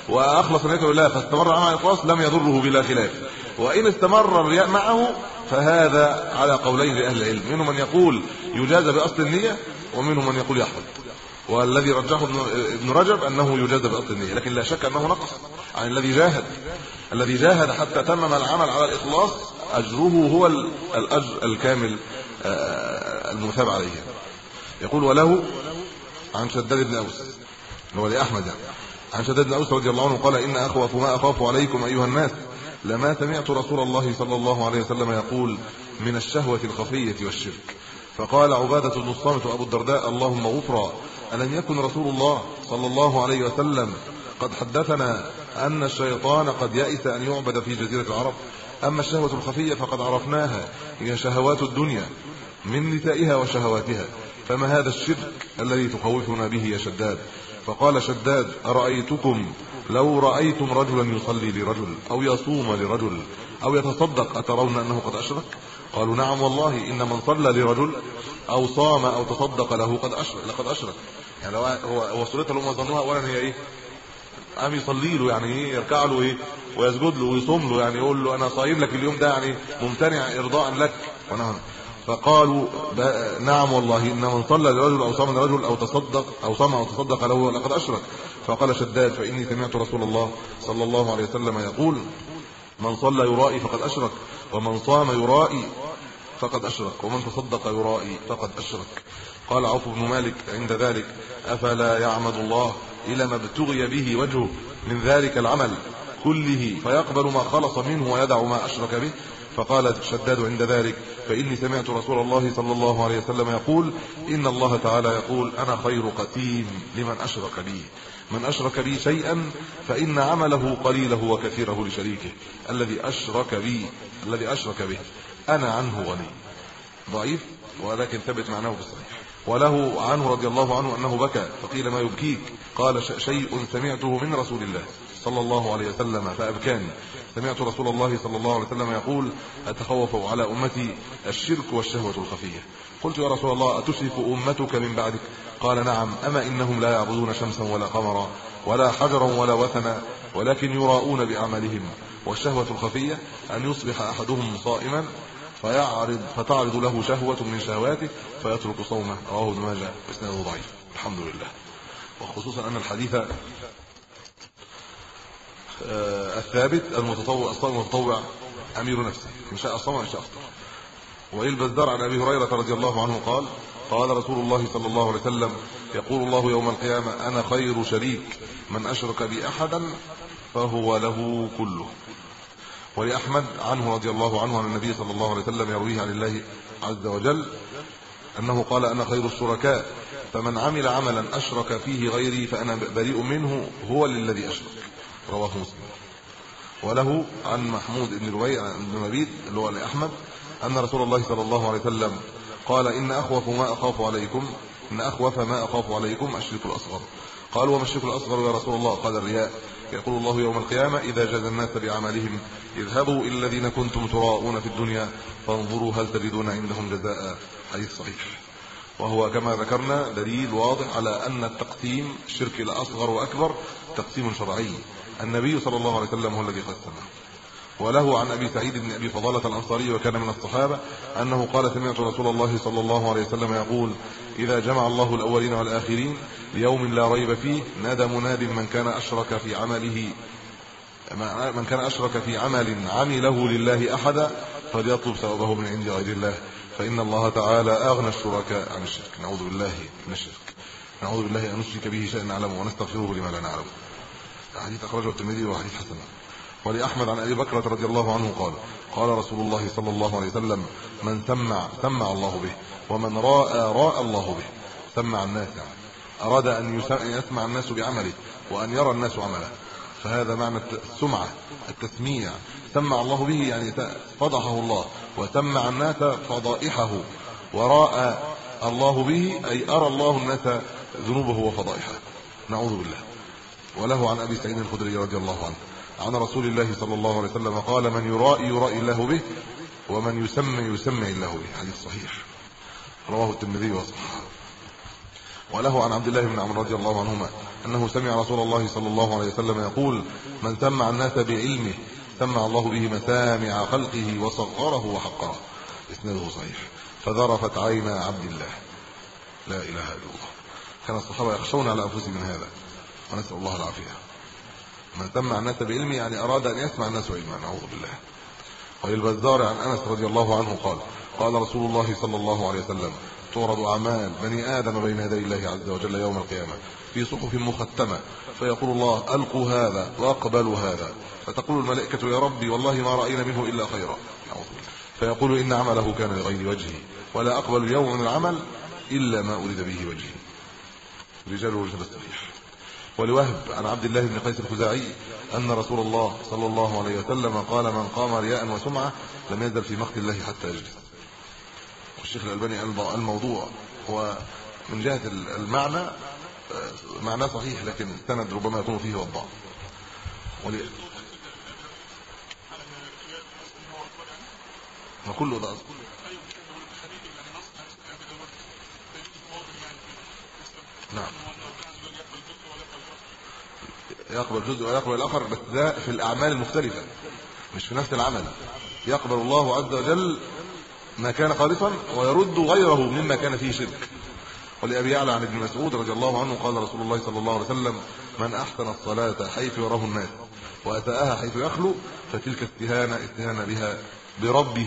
وأخلص نيته لله فاستمر على الاخلاص لم يضره بلا خلاف. وإن استمر الرياء معه فهذا على قولين لأهل العلم. منهم من يقول يجازى بأصل النية ومنهم من يقول يحبط والذي رجحه ابن رجب أنه يجازى بأصل النية لكن لا شك أنه نقص عن الذي جاهد. الذي جاهد حتى تمم العمل على الاخلاص أجره هو الأجر الكامل آه، المثاب عليه. يقول وله عن شداد بن أوس هو لأحمد يعني عن شداد بن أوس رضي الله عنه قال إن أخوف ما أخاف عليكم أيها الناس لما سمعت رسول الله صلى الله عليه وسلم يقول من الشهوة الخفية والشرك فقال عبادة بن الصامت وأبو الدرداء اللهم غفرا ألم يكن رسول الله صلى الله عليه وسلم قد حدثنا أن الشيطان قد يئس أن يعبد في جزيرة العرب. أما الشهوة الخفية فقد عرفناها هي شهوات الدنيا من نسائها وشهواتها. فما هذا الشرك الذي تخوفنا به يا شداد؟ فقال شداد أرأيتكم لو رأيتم رجلا يصلي لرجل أو يصوم لرجل أو يتصدق أترون أنه قد أشرك؟ قالوا نعم والله إن من صلى لرجل أو صام أو تصدق له قد أشرك لقد أشرك. يعني هو اللي هم ظنوها اولا هي إيه؟ قام يصلي له يعني إيه يركع له إيه ويسجد له ويصوم له يعني يقول له أنا صايم لك اليوم ده يعني ممتنع إرضاء لك ونهى فقالوا نعم والله إن من صلى لرجل أو صام لرجل أو تصدق أو صام أو تصدق له لقد أشرك. فقال شداد فإني سمعت رسول الله صلى الله عليه وسلم يقول من صلى يرائي فقد أشرك ومن صام يرائي فقد أشرك ومن تصدق يرائي فقد أشرك. قال عوف بن مالك عند ذلك أفلا يعمد الله إلى ما ابتغي به وجهه من ذلك العمل كله فيقبل ما خلص منه ويدع ما أشرك به. فقال شداد عند ذلك فإني سمعت رسول الله صلى الله عليه وسلم يقول إن الله تعالى يقول أنا خير قتيل لمن أشرك بي. من أشرك بي شيئا فإن عمله قليله وكثيره لشريكه. الذي أشرك بي الذي أشرك به أنا عنه غني. ضعيف؟ ولكن ثبت معناه في الصحيح وله عنه رضي الله عنه أنه بكى فقيل ما يبكيك؟ قال شيء سمعته من رسول الله صلى الله عليه وسلم فأبكاني. سمعت رسول الله صلى الله عليه وسلم يقول أتخوف على أمتي الشرك والشهوة الخفية. قلت يا رسول الله اتشرك أمتك من بعدك؟ قال نعم أما إنهم لا يعبدون شمسا ولا قمرا ولا حجرا ولا وثنا ولكن يراؤون بأعمالهم. والشهوة الخفية أن يصبح أحدهم صائما فيعرض فتعرض له شهوة من شهواته فيترك صومه. رواه ابن ماجه. إسناده ضعيف. الحمد لله. وخصوصا أن الحديث آه، الثابت المتطوع الصائم المتطوع أمير نفسه. إن شاء صام إن شاء افطر ويلبس در عن أبي هريرة رضي الله عنه قال قال رسول الله صلى الله عليه وسلم يقول الله يوم القيامة أنا خير شريك من أشرك بي احدا فهو له كله. ولأحمد عنه رضي الله عنه عن النبي صلى الله عليه وسلم يرويه عن الله عز وجل أنه قال أنا خير الشركاء فمن عمل عملا أشرك فيه غيري فأنا بريء منه هو للذي أشرك. رواه مسلم. وله عن محمود بن ربيع بن مبيد اللي هو لأحمد أن رسول الله صلى الله عليه وسلم قال إن أخوف ما أخاف عليكم إن أخوف ما أخاف عليكم الشرك الأصغر. قال وما الشرك الأصغر يا رسول الله؟ قال الرياء. يقول الله يوم القيامة إذا جاز الناس بأعمالهم اذهبوا إلى الذين كنتم تراءون في الدنيا فانظروا هل تجدون عندهم جزاء. حديث صحيح. وهو كما ذكرنا دليل واضح على أن التقسيم الشرك الاصغر وأكبر تقسيم شرعي. النبي صلى الله عليه وسلم هو الذي قسمه. وله عن أبي سعيد بن أبي فضالة الأنصاري وكان من الصحابة أنه قال سمعت رسول الله صلى الله عليه وسلم يقول إذا جمع الله الأولين والآخرين ليوم لا ريب فيه نادى مناد من كان أشرك في عمله من كان أشرك في عمل عمله لله أحدا فليطلب ثوابه من عند غير الله. فإن الله تعالى أغنى الشركاء عن الشرك. نعوذ بالله من الشرك. نعوذ بالله أن نشرك به شيئا نعلمه ونستغفره لما لا نعلمه حديث أخرجه الترمذي وحديث حسن. ولأحمد عن أبي بكر رضي الله عنه قال قال رسول الله صلى الله عليه وسلم من سمع سمع الله به ومن راى رأى الله به سمع الناس يعني. أراد أن يسمع الناس بعمله وأن يرى الناس عمله. فهذا معنى السمعة التسميع. سمع الله به يعني فضحه الله وسمع الناس فضائحه. وراى الله به أي أرى الله الناس ذنوبه وفضائحه. نعوذ بالله. وله عن أبي سعيد الخدري رضي الله عنه. عن رسول الله صلى الله عليه وسلم قال من يرائي يرائي الله به ومن يسمع يسمع الله به. حديث صحيح. رواه الترمذي وصححه وله عن عبد الله بن عمرو رضي الله عنهما أنه سمع رسول الله صلى الله عليه وسلم يقول من سمع الناس بعلمه سمع الله به مسامع خلقه وصغره وحقره. إسناده صحيح فذرفت عينا عبد الله. لا إله إلا الله. كان الصحابة يخشون على أنفسهم من هذا ونسأل الله العافية. من سمع الناس بعلمه يعني أراد أن يسمع الناس علما نعوذ بالله. وللبزار عن أنس رضي الله عنه قال قال رسول الله صلى الله عليه وسلم تعرض اعمال بني آدم بين يدي الله عز وجل يوم القيامة في صحف مختمة فيقول الله ألقوا هذا وأقبلوا هذا. فتقول الملائكة يا ربي والله ما رأينا منه إلا خيرا. فيقول إن عمله كان لغير وجهه ولا أقبل اليوم من العمل إلا ما اريد به وجهي رجال وجه الصحيح ولوهب عن عبد الله بن قيس الخزاعي أن رسول الله صلى الله عليه وسلم قال من قام رياء وسمعة لم يزل في مقت الله حتى يجلس. والشيخ الألباني الموضوع هو من جهة المعنى آه، معناه صحيح لكن السند ربما يكون فيه وضع. ولي ما كله ده نعم. يقبل جزء ويقبل الآخر بس ده في الأعمال المختلفة مش في نفس العمل. يقبل الله عز وجل ما كان خالصا ويرد غيره مما كان فيه شرك. ولأبي يعلى عن ابن مسعود رضي الله عنه قال رسول الله صلى الله عليه وسلم من أحسن الصلاة حيث يراه الناس وأتاها حيث يخلو فتلك استهانه استهانه بها بربه